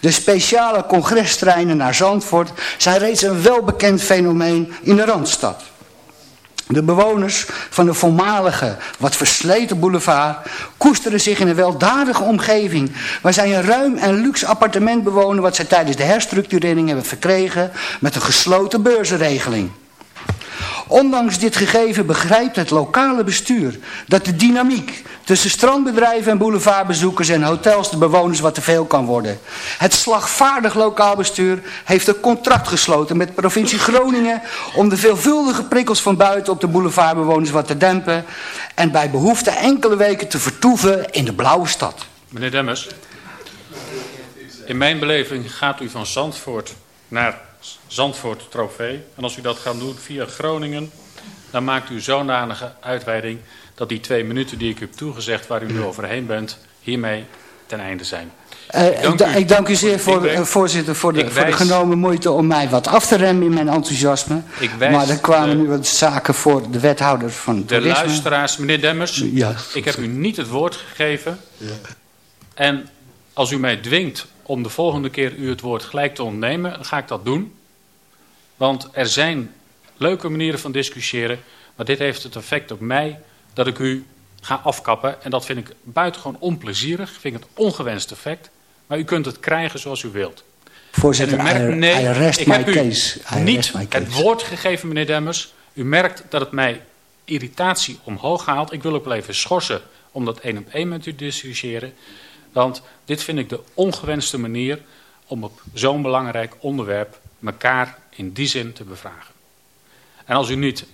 De speciale congrestreinen naar Zandvoort zijn reeds een welbekend fenomeen in de Randstad. De bewoners van de voormalige, wat versleten boulevard koesteren zich in een weldadige omgeving waar zij een ruim en luxe appartement bewonen wat zij tijdens de herstructurering hebben verkregen met een gesloten beurzenregeling. Ondanks dit gegeven begrijpt het lokale bestuur dat de dynamiek tussen strandbedrijven en boulevardbezoekers en hotels de bewoners wat te veel kan worden. Het slagvaardig lokaal bestuur heeft een contract gesloten met de provincie Groningen om de veelvuldige prikkels van buiten op de boulevardbewoners wat te dempen en bij behoefte enkele weken te vertoeven in de blauwe stad. Meneer Demmers, in mijn beleving gaat u van Zandvoort naar Zandvoort trofee. En als u dat gaat doen via Groningen, dan maakt u zo'n danige uitweiding dat die twee minuten die ik u heb toegezegd waar u nu overheen bent, hiermee ten einde zijn. Uh, ik, dank ik, u, ik, dank u, zeer, voor, uh, voorzitter, voor de, voor de, genomen moeite om mij wat af te remmen in mijn enthousiasme. maar er kwamen nu wat zaken voor de wethouder van De toerisme. luisteraars, meneer Demmers, ja. ik heb u niet het woord gegeven. Ja. En als u mij dwingt om de volgende keer u het woord gelijk te ontnemen, dan ga ik dat doen. Want er zijn leuke manieren van discussiëren, maar dit heeft het effect op mij dat ik u ga afkappen. En dat vind ik buitengewoon onplezierig, vind ik het ongewenst effect. Maar u kunt het krijgen zoals u wilt. Voorzitter, en u merkt, nee, I ik heb u case. I niet het woord gegeven, meneer Demmers. U merkt dat het mij irritatie omhoog haalt. Ik wil ook wel even schorsen om dat één op één met u te discussiëren. Want dit vind ik de ongewenste manier om op zo'n belangrijk onderwerp elkaar in die zin te bevragen. En als u niet,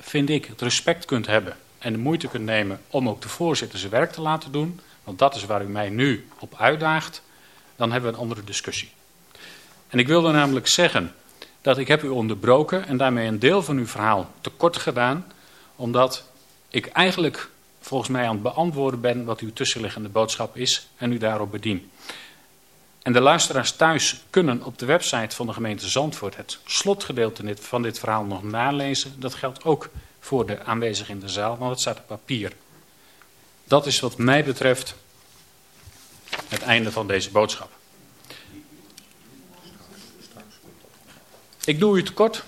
vind ik, het respect kunt hebben en de moeite kunt nemen om ook de voorzitter zijn werk te laten doen, want dat is waar u mij nu op uitdaagt, dan hebben we een andere discussie. En ik wilde namelijk zeggen dat ik heb u onderbroken en daarmee een deel van uw verhaal tekort gedaan, omdat ik eigenlijk volgens mij aan het beantwoorden ben wat uw tussenliggende boodschap is en u daarop bedien. En de luisteraars thuis kunnen op de website van de gemeente Zandvoort het slotgedeelte van dit verhaal nog nalezen. Dat geldt ook voor de aanwezigen in de zaal, want het staat op papier. Dat is wat mij betreft het einde van deze boodschap. Ik doe u tekort,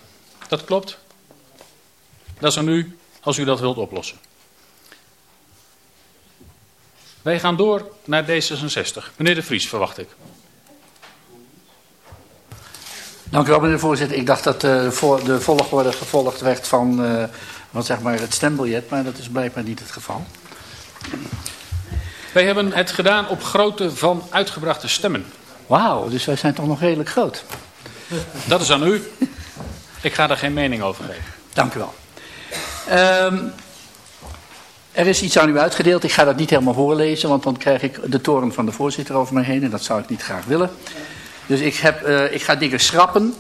dat klopt. Dat is aan u als u dat wilt oplossen. Wij gaan door naar D66. Meneer De Vries, verwacht ik. Dank u wel, meneer de voorzitter. Ik dacht dat uh, voor de volgorde gevolgd werd van uh, wat zeg maar het stembiljet, maar dat is blijkbaar niet het geval. Wij hebben het gedaan op grootte van uitgebrachte stemmen. Wauw, dus wij zijn toch nog redelijk groot. Dat is aan u. Ik ga daar geen mening over geven. Dank u wel. Um, er is iets aan u uitgedeeld. Ik ga dat niet helemaal voorlezen, want dan krijg ik de toren van de voorzitter over mij heen en dat zou ik niet graag willen. Dus ik, heb, uh, ik ga dingen schrappen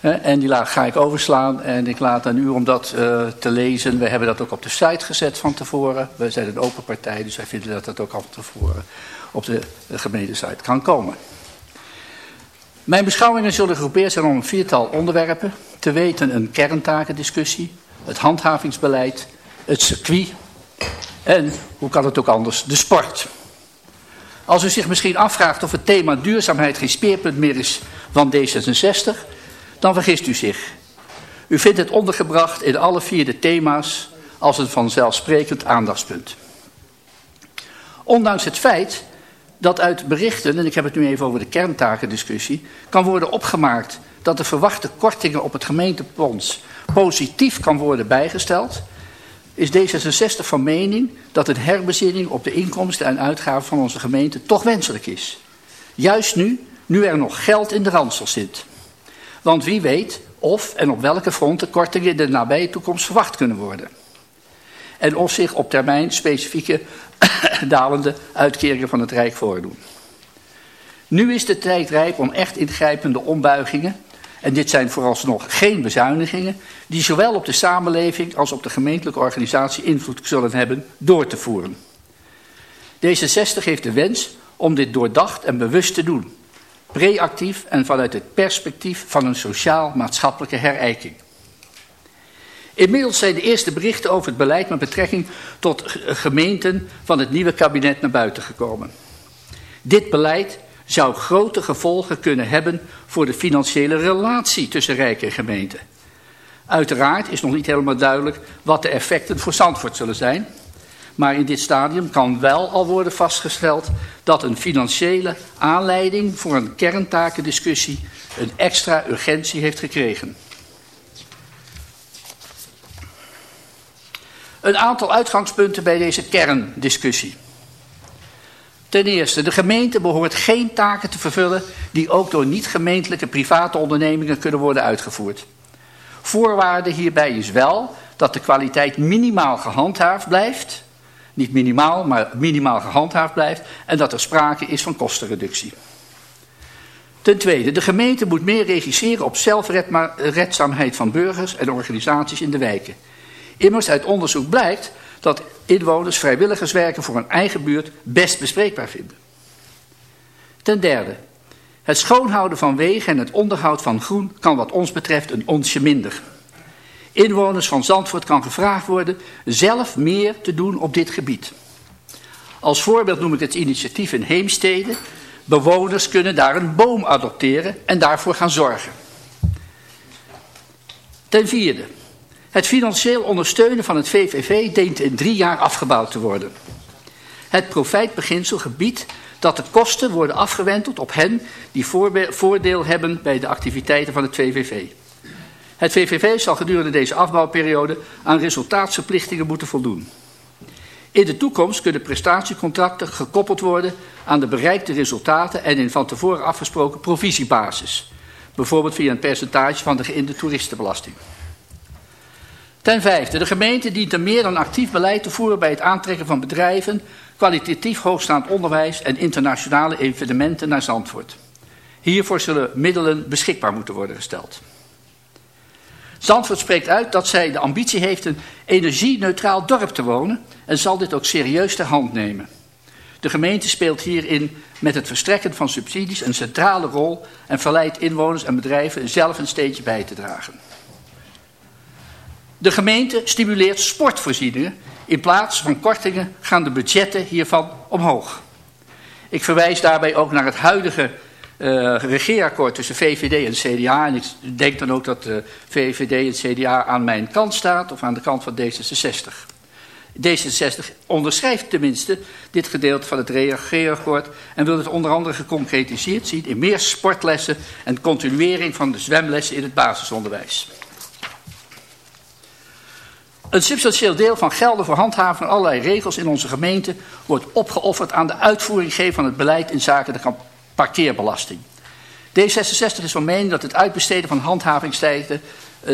en die ga ik overslaan en ik laat aan u om dat uh, te lezen. We hebben dat ook op de site gezet van tevoren. We zijn een open partij, dus wij vinden dat dat ook van tevoren op de, de gemeentesite kan komen. Mijn beschouwingen zullen gegroepeerd zijn om een viertal onderwerpen. Te weten een kerntakendiscussie, het handhavingsbeleid, het circuit en, hoe kan het ook anders, de sport. Als u zich misschien afvraagt of het thema duurzaamheid geen speerpunt meer is van D66, dan vergist u zich. U vindt het ondergebracht in alle vier de thema's als een vanzelfsprekend aandachtspunt. Ondanks het feit dat uit berichten, en ik heb het nu even over de kerntakendiscussie, kan worden opgemaakt dat de verwachte kortingen op het gemeentefonds positief kan worden bijgesteld, is D66 van mening dat een herbezinning op de inkomsten en uitgaven van onze gemeente toch wenselijk is. Juist nu, nu er nog geld in de ransel zit. Want wie weet of en op welke fronten kortingen in de nabije toekomst verwacht kunnen worden. En of zich op termijn specifieke dalende uitkeringen van het Rijk voordoen. Nu is de tijd rijp om echt ingrijpende ombuigingen en dit zijn vooralsnog geen bezuinigingen, die zowel op de samenleving als op de gemeentelijke organisatie invloed zullen hebben door te voeren. D66 heeft de wens om dit doordacht en bewust te doen, preactief en vanuit het perspectief van een sociaal-maatschappelijke herijking. Inmiddels zijn de eerste berichten over het beleid met betrekking tot gemeenten van het nieuwe kabinet naar buiten gekomen. Dit beleid zou grote gevolgen kunnen hebben voor de financiële relatie tussen Rijk en gemeente. Uiteraard is nog niet helemaal duidelijk wat de effecten voor Zandvoort zullen zijn. Maar in dit stadium kan wel al worden vastgesteld dat een financiële aanleiding voor een kerntakendiscussie een extra urgentie heeft gekregen. Een aantal uitgangspunten bij deze kerndiscussie. Ten eerste, de gemeente behoort geen taken te vervullen die ook door niet-gemeentelijke private ondernemingen kunnen worden uitgevoerd. Voorwaarde hierbij is wel dat de kwaliteit minimaal gehandhaafd blijft, niet minimaal, maar minimaal gehandhaafd blijft, en dat er sprake is van kostenreductie. Ten tweede, de gemeente moet meer regisseren op zelfredzaamheid van burgers en organisaties in de wijken. Immers uit onderzoek blijkt dat inwoners vrijwilligerswerken voor een eigen buurt best bespreekbaar vinden. Ten derde, het schoonhouden van wegen en het onderhoud van groen kan wat ons betreft een onsje minder. Inwoners van Zandvoort kan gevraagd worden zelf meer te doen op dit gebied. Als voorbeeld noem ik het initiatief in Heemstede. Bewoners kunnen daar een boom adopteren en daarvoor gaan zorgen. Ten vierde, Het financieel ondersteunen van het VVV dient in drie jaar afgebouwd te worden. Het profijtbeginsel gebiedt dat de kosten worden afgewenteld op hen die voordeel hebben bij de activiteiten van het VVV. Het VVV zal gedurende deze afbouwperiode aan resultaatsverplichtingen moeten voldoen. In de toekomst kunnen prestatiecontracten gekoppeld worden aan de bereikte resultaten en in van tevoren afgesproken provisiebasis. Bijvoorbeeld via een percentage van de geïnde toeristenbelasting. Ten vijfde, de gemeente dient er meer dan actief beleid te voeren bij het aantrekken van bedrijven, kwalitatief hoogstaand onderwijs en internationale evenementen naar Zandvoort. Hiervoor zullen middelen beschikbaar moeten worden gesteld. Zandvoort spreekt uit dat zij de ambitie heeft een energie-neutraal dorp te wonen en zal dit ook serieus ter hand nemen. De gemeente speelt hierin met het verstrekken van subsidies een centrale rol en verleidt inwoners en bedrijven zelf een steentje bij te dragen. De gemeente stimuleert sportvoorzieningen. In plaats van kortingen gaan de budgetten hiervan omhoog. Ik verwijs daarbij ook naar het huidige uh, regeerakkoord tussen VVD en CDA. En ik denk dan ook dat de VVD en CDA aan mijn kant staat of aan de kant van D66. D66 onderschrijft tenminste dit gedeelte van het regeerakkoord en wil het onder andere geconcretiseerd zien in meer sportlessen en continuering van de zwemlessen in het basisonderwijs. Een substantieel deel van gelden voor handhaven van allerlei regels in onze gemeente wordt opgeofferd aan de uitvoering geven van het beleid in zaken de parkeerbelasting. D66 is van mening dat het uitbesteden van handhavingstaken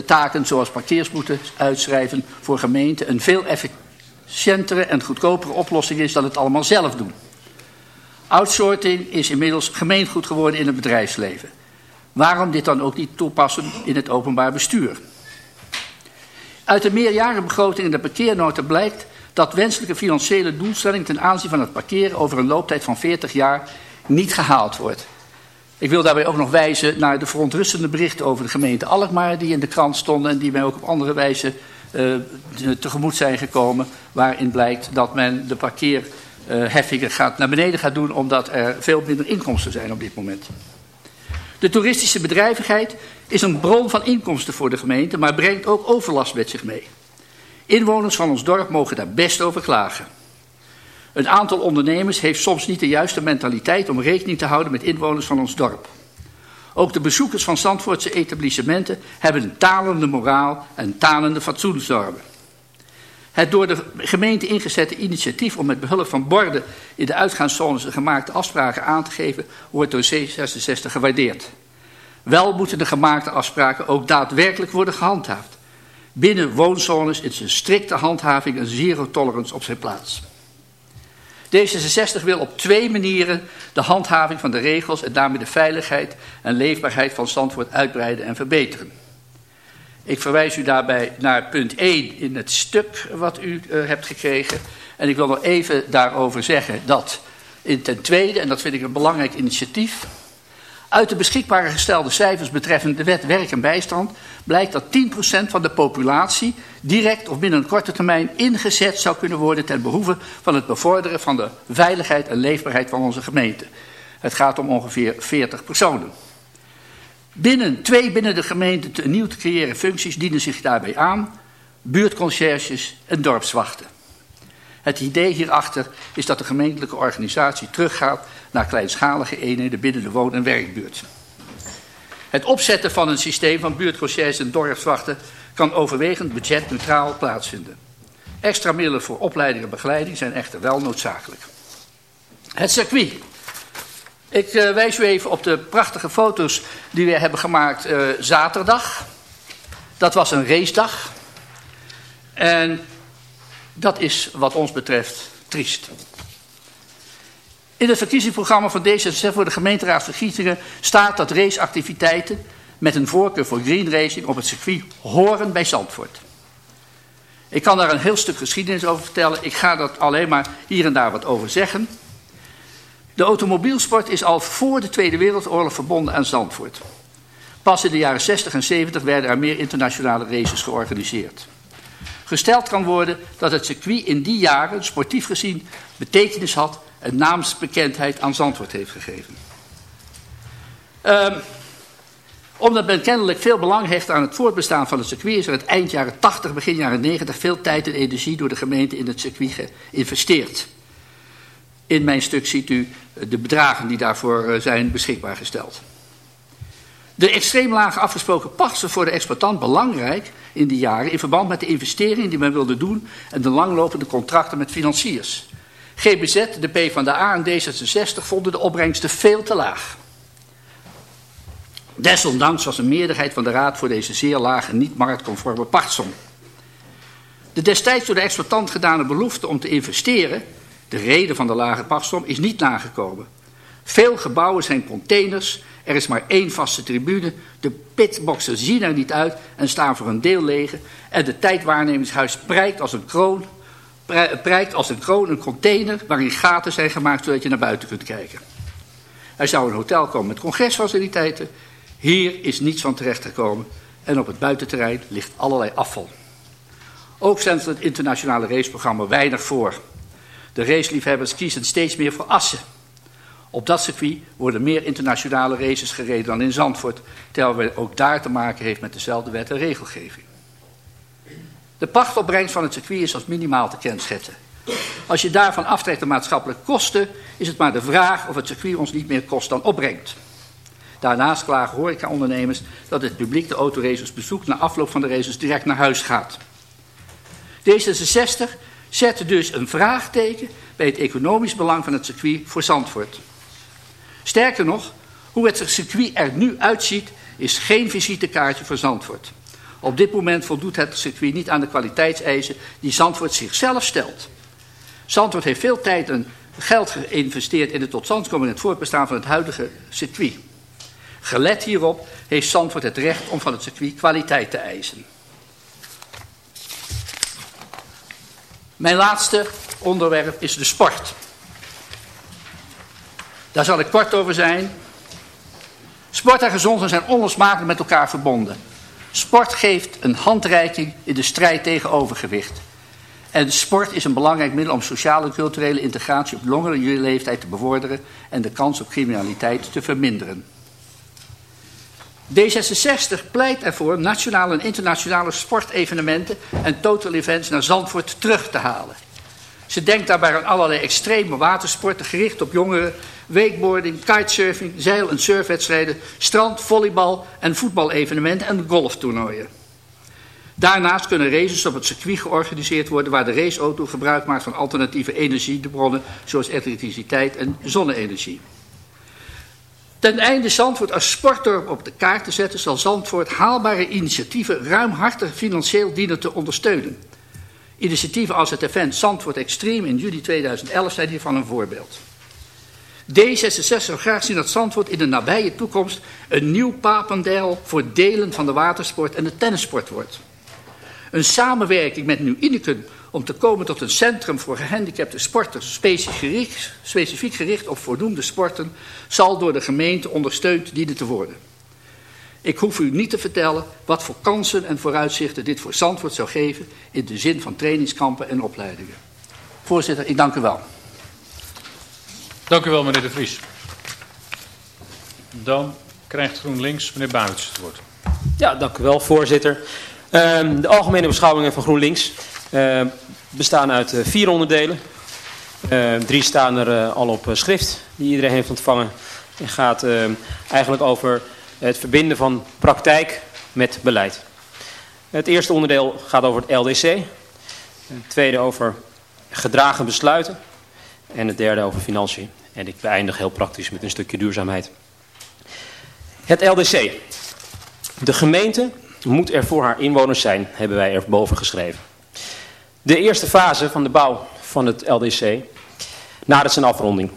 taken zoals parkeersboetes uitschrijven voor gemeenten een veel efficiëntere en goedkopere oplossing is dan het allemaal zelf doen. Outsourcing is inmiddels gemeengoed geworden in het bedrijfsleven. Waarom dit dan ook niet toepassen in het openbaar bestuur? Uit de meerjarenbegroting in de parkeernota blijkt dat wenselijke financiële doelstelling ten aanzien van het parkeren over een looptijd van 40 jaar niet gehaald wordt. Ik wil daarbij ook nog wijzen naar de verontrustende berichten over de gemeente Alkmaar die in de krant stonden en die mij ook op andere wijze uh, tegemoet zijn gekomen. Waarin blijkt dat men de parkeerheffingen gaat, naar beneden gaat doen omdat er veel minder inkomsten zijn op dit moment. De toeristische bedrijvigheid is een bron van inkomsten voor de gemeente, maar brengt ook overlast met zich mee. Inwoners van ons dorp mogen daar best over klagen. Een aantal ondernemers heeft soms niet de juiste mentaliteit om rekening te houden met inwoners van ons dorp. Ook de bezoekers van Zandvoortse etablissementen hebben een talende moraal en talende fatsoensnormen. Het door de gemeente ingezette initiatief om met behulp van borden in de uitgaanszones gemaakte afspraken aan te geven, wordt door C66 gewaardeerd. Wel moeten de gemaakte afspraken ook daadwerkelijk worden gehandhaafd. Binnen woonzones is een strikte handhaving een zero tolerance op zijn plaats. D66 wil op twee manieren de handhaving van de regels en daarmee de veiligheid en leefbaarheid van Zandvoort uitbreiden en verbeteren. Ik verwijs u daarbij naar punt 1 in het stuk wat u uh, hebt gekregen. En ik wil nog even daarover zeggen dat in ten tweede, en dat vind ik een belangrijk initiatief, uit de beschikbare gestelde cijfers betreffende de wet werk en bijstand blijkt dat 10% van de populatie direct of binnen een korte termijn ingezet zou kunnen worden ten behoeve van het bevorderen van de veiligheid en leefbaarheid van onze gemeente. Het gaat om ongeveer 40 personen. Binnen twee binnen de gemeente te, nieuw te creëren functies dienen zich daarbij aan buurtconcierges en dorpswachten. Het idee hierachter is dat de gemeentelijke organisatie teruggaat naar kleinschalige eenheden binnen de woon- en werkbuurt. Het opzetten van een systeem van buurtconcierges en dorpswachten kan overwegend budgetneutraal plaatsvinden. Extra middelen voor opleiding en begeleiding zijn echter wel noodzakelijk. Het circuit. Ik uh, wijs u even op de prachtige foto's die we hebben gemaakt uh, zaterdag. Dat was een racedag. En dat is wat ons betreft triest. In het verkiezingsprogramma van D66 voor de gemeenteraad Vergietingen staat dat raceactiviteiten met een voorkeur voor green racing op het circuit horen bij Zandvoort. Ik kan daar een heel stuk geschiedenis over vertellen. Ik ga dat alleen maar hier en daar wat over zeggen. De automobielsport is al voor de Tweede Wereldoorlog verbonden aan Zandvoort. Pas in de jaren 60 en 70 werden er meer internationale races georganiseerd. Gesteld kan worden dat het circuit in die jaren, sportief gezien, betekenis had en naamsbekendheid aan Zandvoort heeft gegeven. Um, Omdat men kennelijk veel belang heeft aan het voortbestaan van het circuit... is er het eind jaren 80, begin jaren 90 veel tijd en energie door de gemeente in het circuit geïnvesteerd. In mijn stuk ziet u de bedragen die daarvoor eh, zijn beschikbaar gesteld. De extreem lage afgesproken pachten voor de exploitant belangrijk in die jaren... in verband met de investeringen die men wilde doen... en de langlopende contracten met financiers. GBZ, de PvdA en D66 vonden de opbrengsten veel te laag. Desondanks was een meerderheid van de Raad voor deze zeer lage, niet marktconforme pachtsom. De destijds door de exploitant gedane belofte om te investeren, de reden van de lage pachtsom, is niet nagekomen. Veel gebouwen zijn containers, er is maar één vaste tribune, de pitboxen zien er niet uit en staan voor een deel leeg en de tijdwaarnemingshuis prijkt als een kroon, prijkt als een kroon een container waarin gaten zijn gemaakt zodat je naar buiten kunt kijken. Er zou een hotel komen met congresfaciliteiten, hier is niets van terechtgekomen en op het buitenterrein ligt allerlei afval. Ook stelt het internationale raceprogramma weinig voor. De raceliefhebbers kiezen steeds meer voor Assen. Op dat circuit worden meer internationale races gereden dan in Zandvoort, terwijl we ook daar te maken heeft met dezelfde wet en regelgeving. De pachtopbrengst van het circuit is als minimaal te kenschetten. Als je daarvan aftrekt de maatschappelijke kosten, is het maar de vraag of het circuit ons niet meer kost dan opbrengt. Daarnaast klagen horecaondernemers dat het publiek de autoraces bezoekt na afloop van de races direct naar huis gaat. D66 zette dus een vraagteken bij het economisch belang van het circuit voor Zandvoort. Sterker nog, hoe het circuit er nu uitziet is geen visitekaartje voor Zandvoort. Op dit moment voldoet het circuit niet aan de kwaliteitseisen die Zandvoort zichzelf stelt. Zandvoort heeft veel tijd en geld geïnvesteerd in stand komen en het voortbestaan van het huidige circuit. Gelet hierop heeft Zandvoort het recht om van het circuit kwaliteit te eisen. Mijn laatste onderwerp is de sport. Daar zal ik kort over zijn. Sport en gezondheid zijn onlosmakelijk met elkaar verbonden. Sport geeft een handreiking in de strijd tegen overgewicht. En sport is een belangrijk middel om sociale en culturele integratie op langere leeftijd te bevorderen en de kans op criminaliteit te verminderen. D66 pleit ervoor nationale en internationale sportevenementen en total events naar Zandvoort terug te halen. Ze denkt daarbij aan allerlei extreme watersporten gericht op jongeren, wakeboarding, kitesurfing, zeil- en surfwedstrijden, strand, volleybal en voetbalevenementen en golftoernooien. Daarnaast kunnen races op het circuit georganiseerd worden waar de raceauto gebruik maakt van alternatieve energiebronnen zoals elektriciteit en zonne-energie. Ten einde Zandvoort als sportdorp op de kaart te zetten, zal Zandvoort haalbare initiatieven ruimhartig financieel dienen te ondersteunen. Initiatieven als het event Zandvoort Extreme in juli 2011 zijn hiervan een voorbeeld. D66 zou graag zien dat Zandvoort in de nabije toekomst een nieuw papendijl voor delen van de watersport en de tennissport wordt. Een samenwerking met Nieuw Unicum om te komen tot een centrum voor gehandicapte sporters, specifiek gericht op voldoende sporten, zal door de gemeente ondersteund dienen te worden. Ik hoef u niet te vertellen wat voor kansen en vooruitzichten dit voor Zandvoort zou geven in de zin van trainingskampen en opleidingen. Voorzitter, ik dank u wel. Dank u wel, meneer De Vries. Dan krijgt GroenLinks meneer Baartjes het woord. Ja, dank u wel, voorzitter. Uh, de algemene beschouwingen van GroenLinks bestaan uit uh, vier onderdelen. Uh, drie staan er al op schrift, die iedereen heeft ontvangen. Het gaat ehm, eigenlijk over het verbinden van praktijk met beleid. Het eerste onderdeel gaat over het LDC. Het tweede over gedragen besluiten. En het derde over financiën. En ik beëindig heel praktisch met een stukje duurzaamheid. Het LDC. De gemeente moet er voor haar inwoners zijn, hebben wij erboven geschreven. De eerste fase van de bouw van het LDC nadert zijn afronding.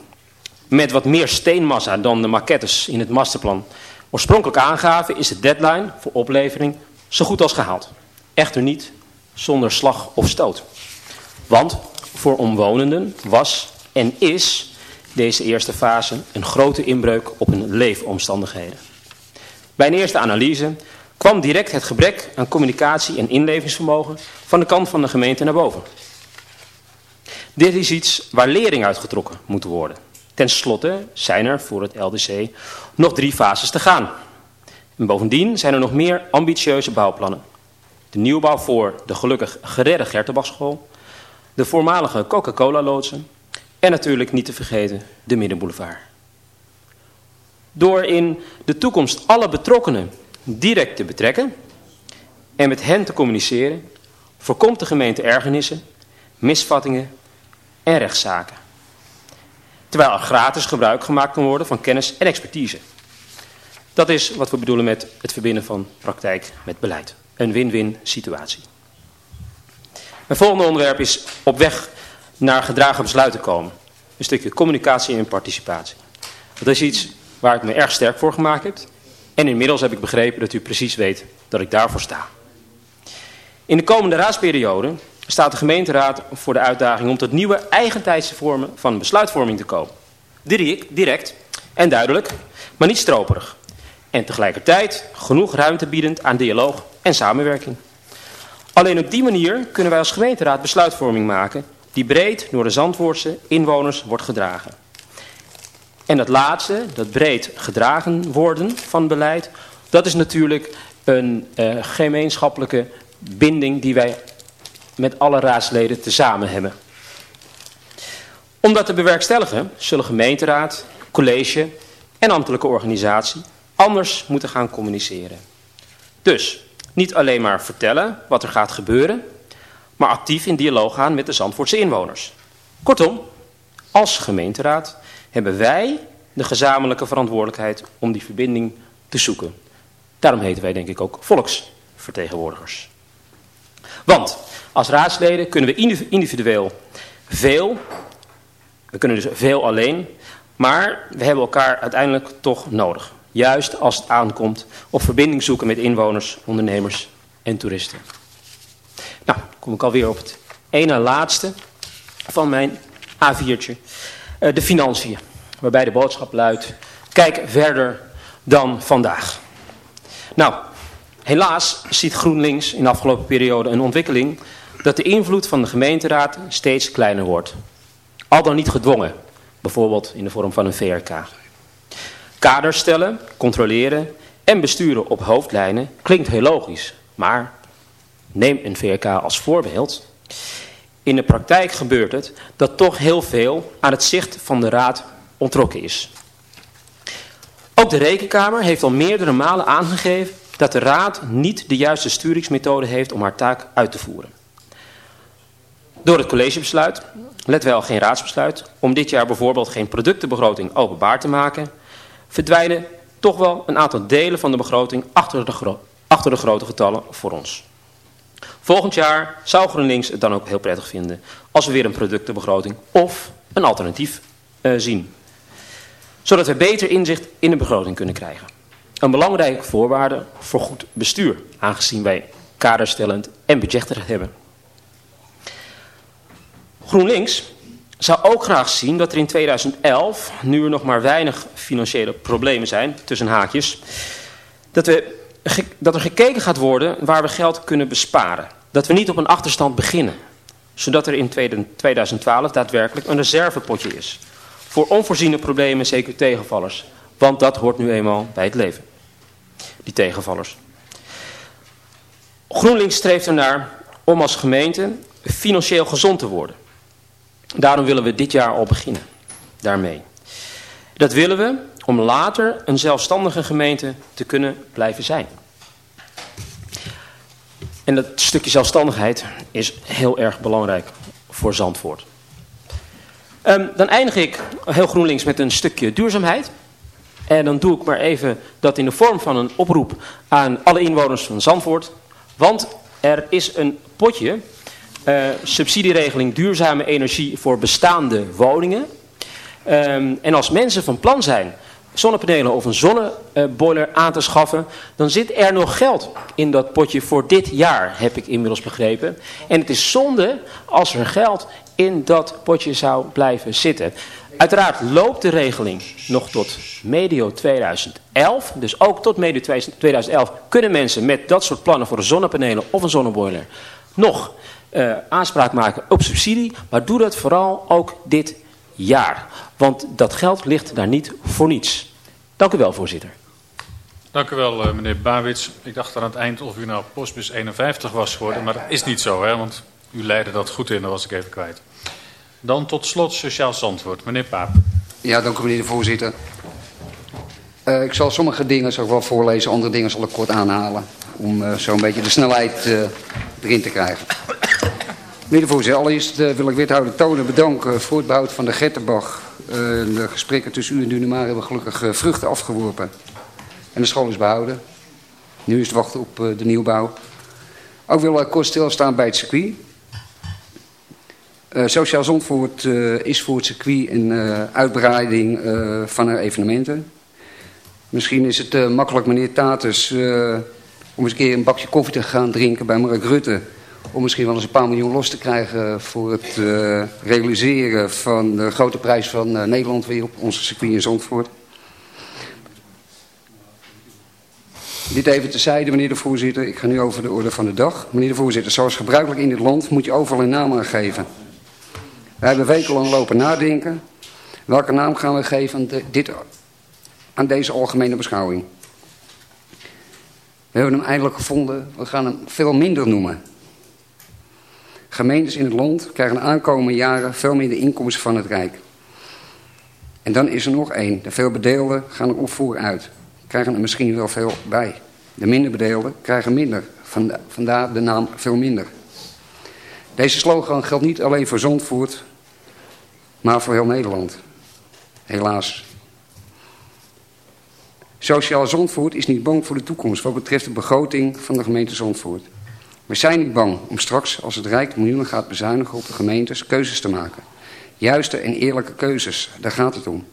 Met wat meer steenmassa dan de maquettes in het masterplan oorspronkelijk aangaven is de deadline voor oplevering zo goed als gehaald. Echter niet zonder slag of stoot. Want voor omwonenden was en is deze eerste fase een grote inbreuk op hun leefomstandigheden. Bij een eerste analyse kwam direct het gebrek aan communicatie en inlevingsvermogen van de kant van de gemeente naar boven. Dit is iets waar lering uitgetrokken moet worden. Ten slotte zijn er voor het LDC nog drie fases te gaan. En bovendien zijn er nog meer ambitieuze bouwplannen. De nieuwbouw voor de gelukkig geredde Gertenbachschool, de voormalige Coca-Cola-loodsen en natuurlijk niet te vergeten de Middenboulevard. Door in de toekomst alle betrokkenen direct te betrekken en met hen te communiceren, voorkomt de gemeente ergernissen, misvattingen en rechtszaken. Terwijl er gratis gebruik gemaakt kan worden van kennis en expertise. Dat is wat we bedoelen met het verbinden van praktijk met beleid. Een win-win situatie. Mijn volgende onderwerp is op weg naar gedragen besluiten komen. Een stukje communicatie en participatie. Dat is iets waar ik me erg sterk voor gemaakt heb. En inmiddels heb ik begrepen dat u precies weet dat ik daarvoor sta. In de komende raadsperiode staat de gemeenteraad voor de uitdaging om tot nieuwe eigentijdse vormen van besluitvorming te komen. Direct en duidelijk, maar niet stroperig. En tegelijkertijd genoeg ruimte biedend aan dialoog en samenwerking. Alleen op die manier kunnen wij als gemeenteraad besluitvorming maken die breed door de Zandvoortse inwoners wordt gedragen. En dat laatste, dat breed gedragen worden van beleid, dat is natuurlijk een uh, gemeenschappelijke binding die wij met alle raadsleden tezamen hebben. Om dat te bewerkstelligen zullen gemeenteraad, college en ambtelijke organisatie anders moeten gaan communiceren. Dus niet alleen maar vertellen wat er gaat gebeuren, maar actief in dialoog gaan met de Zandvoortse inwoners. Kortom, als gemeenteraad hebben wij de gezamenlijke verantwoordelijkheid om die verbinding te zoeken. Daarom heten wij denk ik ook volksvertegenwoordigers. Want als raadsleden kunnen we individueel veel, we kunnen dus veel alleen, maar we hebben elkaar uiteindelijk toch nodig. Juist als het aankomt op verbinding zoeken met inwoners, ondernemers en toeristen. Nou, kom ik alweer op het ene laatste van mijn A4'tje. Eh, de financiën. Waarbij de boodschap luidt, kijk verder dan vandaag. Nou, helaas ziet GroenLinks in de afgelopen periode een ontwikkeling dat de invloed van de gemeenteraad steeds kleiner wordt. Al dan niet gedwongen, bijvoorbeeld in de vorm van een VRK. Kaders stellen, controleren en besturen op hoofdlijnen klinkt heel logisch, maar neem een VRK als voorbeeld. In de praktijk gebeurt het dat toch heel veel aan het zicht van de raad ontrokken is. Ook de Rekenkamer heeft al meerdere malen aangegeven dat de raad niet de juiste sturingsmethode heeft om haar taak uit te voeren. Door het collegebesluit, let wel geen raadsbesluit, om dit jaar bijvoorbeeld geen productenbegroting openbaar te maken, verdwijnen toch wel een aantal delen van de begroting achter de, achter de grote getallen voor ons. Volgend jaar zou GroenLinks het dan ook heel prettig vinden als we weer een productenbegroting of een alternatief uh, zien. Zodat we beter inzicht in de begroting kunnen krijgen. Een belangrijke voorwaarde voor goed bestuur, aangezien wij kaderstellend en budgetter hebben. GroenLinks zou ook graag zien dat er in 2011, nu er nog maar weinig financiële problemen zijn, tussen haakjes, dat, we, dat er gekeken gaat worden waar we geld kunnen besparen. Dat we niet op een achterstand beginnen, zodat er in 2012 daadwerkelijk een reservepotje is. Voor onvoorziene problemen, zeker tegenvallers. Want dat hoort nu eenmaal bij het leven. Die tegenvallers. GroenLinks streeft ernaar om als gemeente financieel gezond te worden. Daarom willen we dit jaar al beginnen. Daarmee. Dat willen we om later een zelfstandige gemeente te kunnen blijven zijn. En dat stukje zelfstandigheid is heel erg belangrijk voor Zandvoort. Um, dan eindig ik heel GroenLinks met een stukje duurzaamheid. En dan doe ik maar even dat in de vorm van een oproep aan alle inwoners van Zandvoort. Want er is een potje uh, subsidieregeling duurzame energie voor bestaande woningen. Um, en als mensen van plan zijn zonnepanelen of een zonneboiler aan te schaffen, dan zit er nog geld in dat potje voor dit jaar, heb ik inmiddels begrepen. En het is zonde als er geld in dat potje zou blijven zitten. Uiteraard loopt de regeling nog tot medio 2011. Dus ook tot medio 2011 kunnen mensen met dat soort plannen voor zonnepanelen of een zonneboiler nog uh, aanspraak maken op subsidie. Maar doe dat vooral ook dit jaar. Want dat geld ligt daar niet voor niets. Dank u wel, voorzitter. Dank u wel, eh, meneer Bawits. Ik dacht aan het eind of u nou postbus 51 was geworden, maar dat is niet zo, hè, want u leidde dat goed in, dat was ik even kwijt. Dan tot slot Sociaal Zandwoord. Meneer Paap. Ja, dank u meneer de voorzitter. Uh, ik zal sommige dingen zo wel voorlezen, andere dingen zal ik kort aanhalen. Om uh, zo een beetje de snelheid uh, erin te krijgen. Meneer de voorzitter, allereerst wil ik wethouder Tonen bedanken voor het behoud van de Gettenbach. De gesprekken tussen u en Dunemar hebben gelukkig vruchten afgeworpen. En de school is behouden. Nu is het wachten op de nieuwbouw. Ook wil ik kort stilstaan bij het circuit. Uh, Sociaal Zondvoort uh, is voor het circuit een uitbreiding van haar evenementen. Misschien is het makkelijk meneer Tatus om eens een keer een bakje koffie te gaan drinken bij Mark Rutte. Om misschien wel eens een paar miljoen los te krijgen voor het realiseren van de grote prijs van Nederland weer op onze circuit in Zondvoort. Dit even tezijde, meneer de voorzitter. Ik ga nu over de orde van de dag. Meneer de voorzitter, zoals gebruikelijk in dit land moet je overal een naam aangeven. We hebben wekenlang lopen nadenken. Welke naam gaan we geven aan, dit, aan deze algemene beschouwing? We hebben hem eindelijk gevonden. We gaan hem veel minder noemen. Gemeentes in het land krijgen de aankomende jaren veel minder inkomsten van het Rijk. En dan is er nog één. De veel bedeelden gaan er op vooruit. Krijgen er misschien wel veel bij. De minder bedeelden krijgen minder. Vandaar de naam veel minder. Deze slogan geldt niet alleen voor Zondvoort, maar voor heel Nederland. Helaas. Sociaal Zondvoort is niet bang voor de toekomst wat betreft de begroting van de gemeente Zondvoort. We zijn niet bang om straks, als het Rijk miljoenen gaat bezuinigen op de gemeentes, keuzes te maken. Juiste en eerlijke keuzes, daar gaat het om.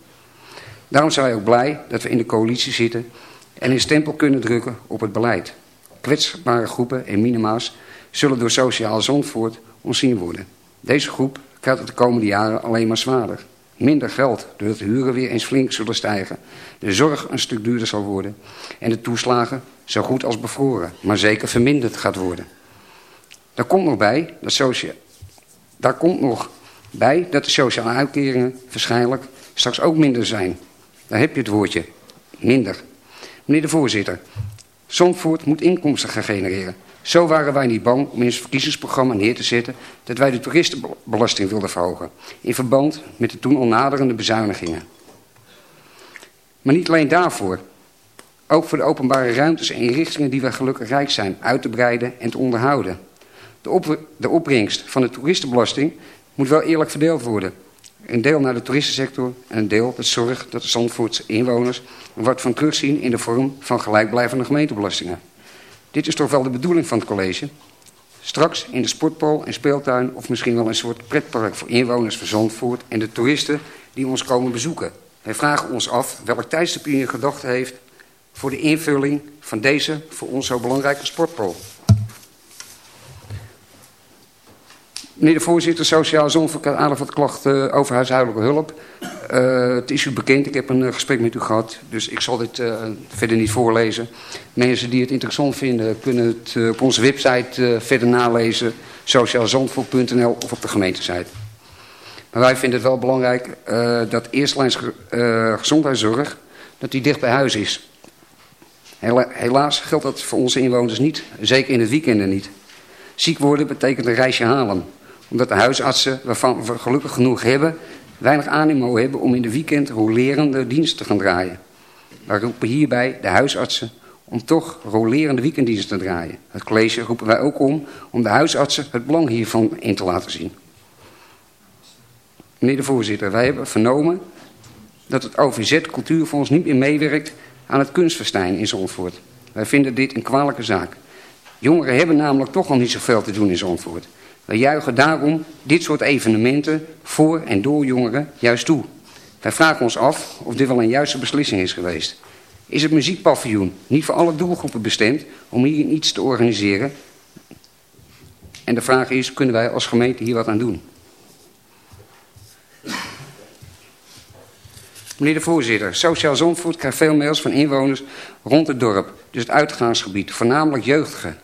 Daarom zijn wij ook blij dat we in de coalitie zitten en een stempel kunnen drukken op het beleid. Kwetsbare groepen en minima's zullen door Sociaal Zondvoort ontzien worden. Deze groep krijgt het de komende jaren alleen maar zwaarder. Minder geld, doordat de huren weer eens flink zullen stijgen. De zorg een stuk duurder zal worden. En de toeslagen zo goed als bevroren, maar zeker verminderd gaat worden. Daar komt nog bij dat, socia Daar komt nog bij dat de sociale uitkeringen waarschijnlijk straks ook minder zijn. Daar heb je het woordje. Minder. Meneer de voorzitter, Zandvoort moet inkomsten gaan genereren. Zo waren wij niet bang om in ons verkiezingsprogramma neer te zetten dat wij de toeristenbelasting wilden verhogen. In verband met de toen al naderende bezuinigingen. Maar niet alleen daarvoor. Ook voor de openbare ruimtes en inrichtingen die wij gelukkig rijk zijn uit te breiden en te onderhouden. De, op, de opbrengst van de toeristenbelasting moet wel eerlijk verdeeld worden. Een deel naar de toeristensector en een deel dat zorgt dat de Zandvoortse inwoners wat van terugzien in de vorm van gelijkblijvende gemeentebelastingen. Dit is toch wel de bedoeling van het college? Straks in de sportpool en speeltuin of misschien wel een soort pretpark voor inwoners van Zandvoort en de toeristen die ons komen bezoeken. Wij vragen ons af welk tijdstip u in gedachten heeft voor de invulling van deze voor ons zo belangrijke sportpool. Meneer de voorzitter, Sociaal Zandvoort aandacht wat klachten over huishoudelijke hulp. Uh, het is u bekend, ik heb een uh, gesprek met u gehad, dus ik zal dit verder niet voorlezen. Mensen die het interessant vinden kunnen het op onze website verder nalezen, sociaalzandvoort.nl of op de gemeentesite. Maar wij vinden het wel belangrijk dat eerstlijns gezondheidszorg, dat die dicht bij huis is. Hela helaas geldt dat voor onze inwoners niet, zeker in het weekenden niet. Ziek worden betekent een reisje halen omdat de huisartsen, waarvan we gelukkig genoeg hebben, weinig animo hebben om in de weekend rolerende diensten te gaan draaien. Wij roepen hierbij de huisartsen om toch rolerende weekenddiensten te draaien. Het college roepen wij ook om om de huisartsen het belang hiervan in te laten zien. Meneer de voorzitter, wij hebben vernomen dat het OVZ Cultuurfonds niet meer meewerkt aan het kunstfestijn in Zandvoort. Wij vinden dit een kwalijke zaak. Jongeren hebben namelijk toch al niet zoveel te doen in Zandvoort. We juichen daarom dit soort evenementen voor en door jongeren juist toe. Wij vragen ons af of dit wel een juiste beslissing is geweest. Is het muziekpaviljoen niet voor alle doelgroepen bestemd om hier iets te organiseren? En de vraag is, kunnen wij als gemeente hier wat aan doen? Meneer de voorzitter, Sociaal Zondvoort krijgt veel mails van inwoners rond het dorp, dus het uitgaansgebied, voornamelijk jeugdigen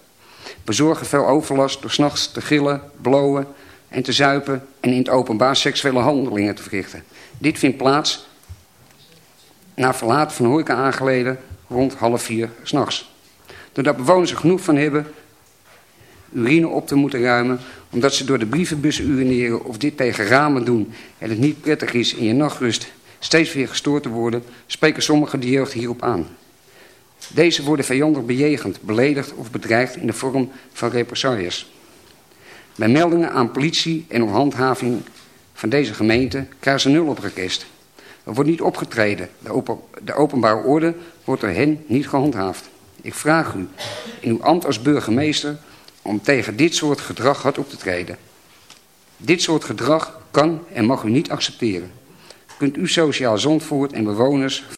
bezorgen veel overlast door s'nachts te gillen, blowen en te zuipen en in het openbaar seksuele handelingen te verrichten. Dit vindt plaats na verlaat van horeca aangeleden rond half vier s'nachts. Doordat bewoners er genoeg van hebben urine op te moeten ruimen... omdat ze door de brievenbussen urineren of dit tegen ramen doen... en het niet prettig is in je nachtrust steeds weer gestoord te worden... spreken sommigen de jeugd hierop aan. Deze worden vijandig bejegend, beledigd of bedreigd in de vorm van represailles. Bij meldingen aan politie en om handhaving van deze gemeente krijgen ze nul op request. Er wordt niet opgetreden. De, open, de openbare orde wordt door hen niet gehandhaafd. Ik vraag u in uw ambt als burgemeester om tegen dit soort gedrag hard op te treden. Dit soort gedrag kan en mag u niet accepteren. Kunt u Sociaal Zondvoort en bewoners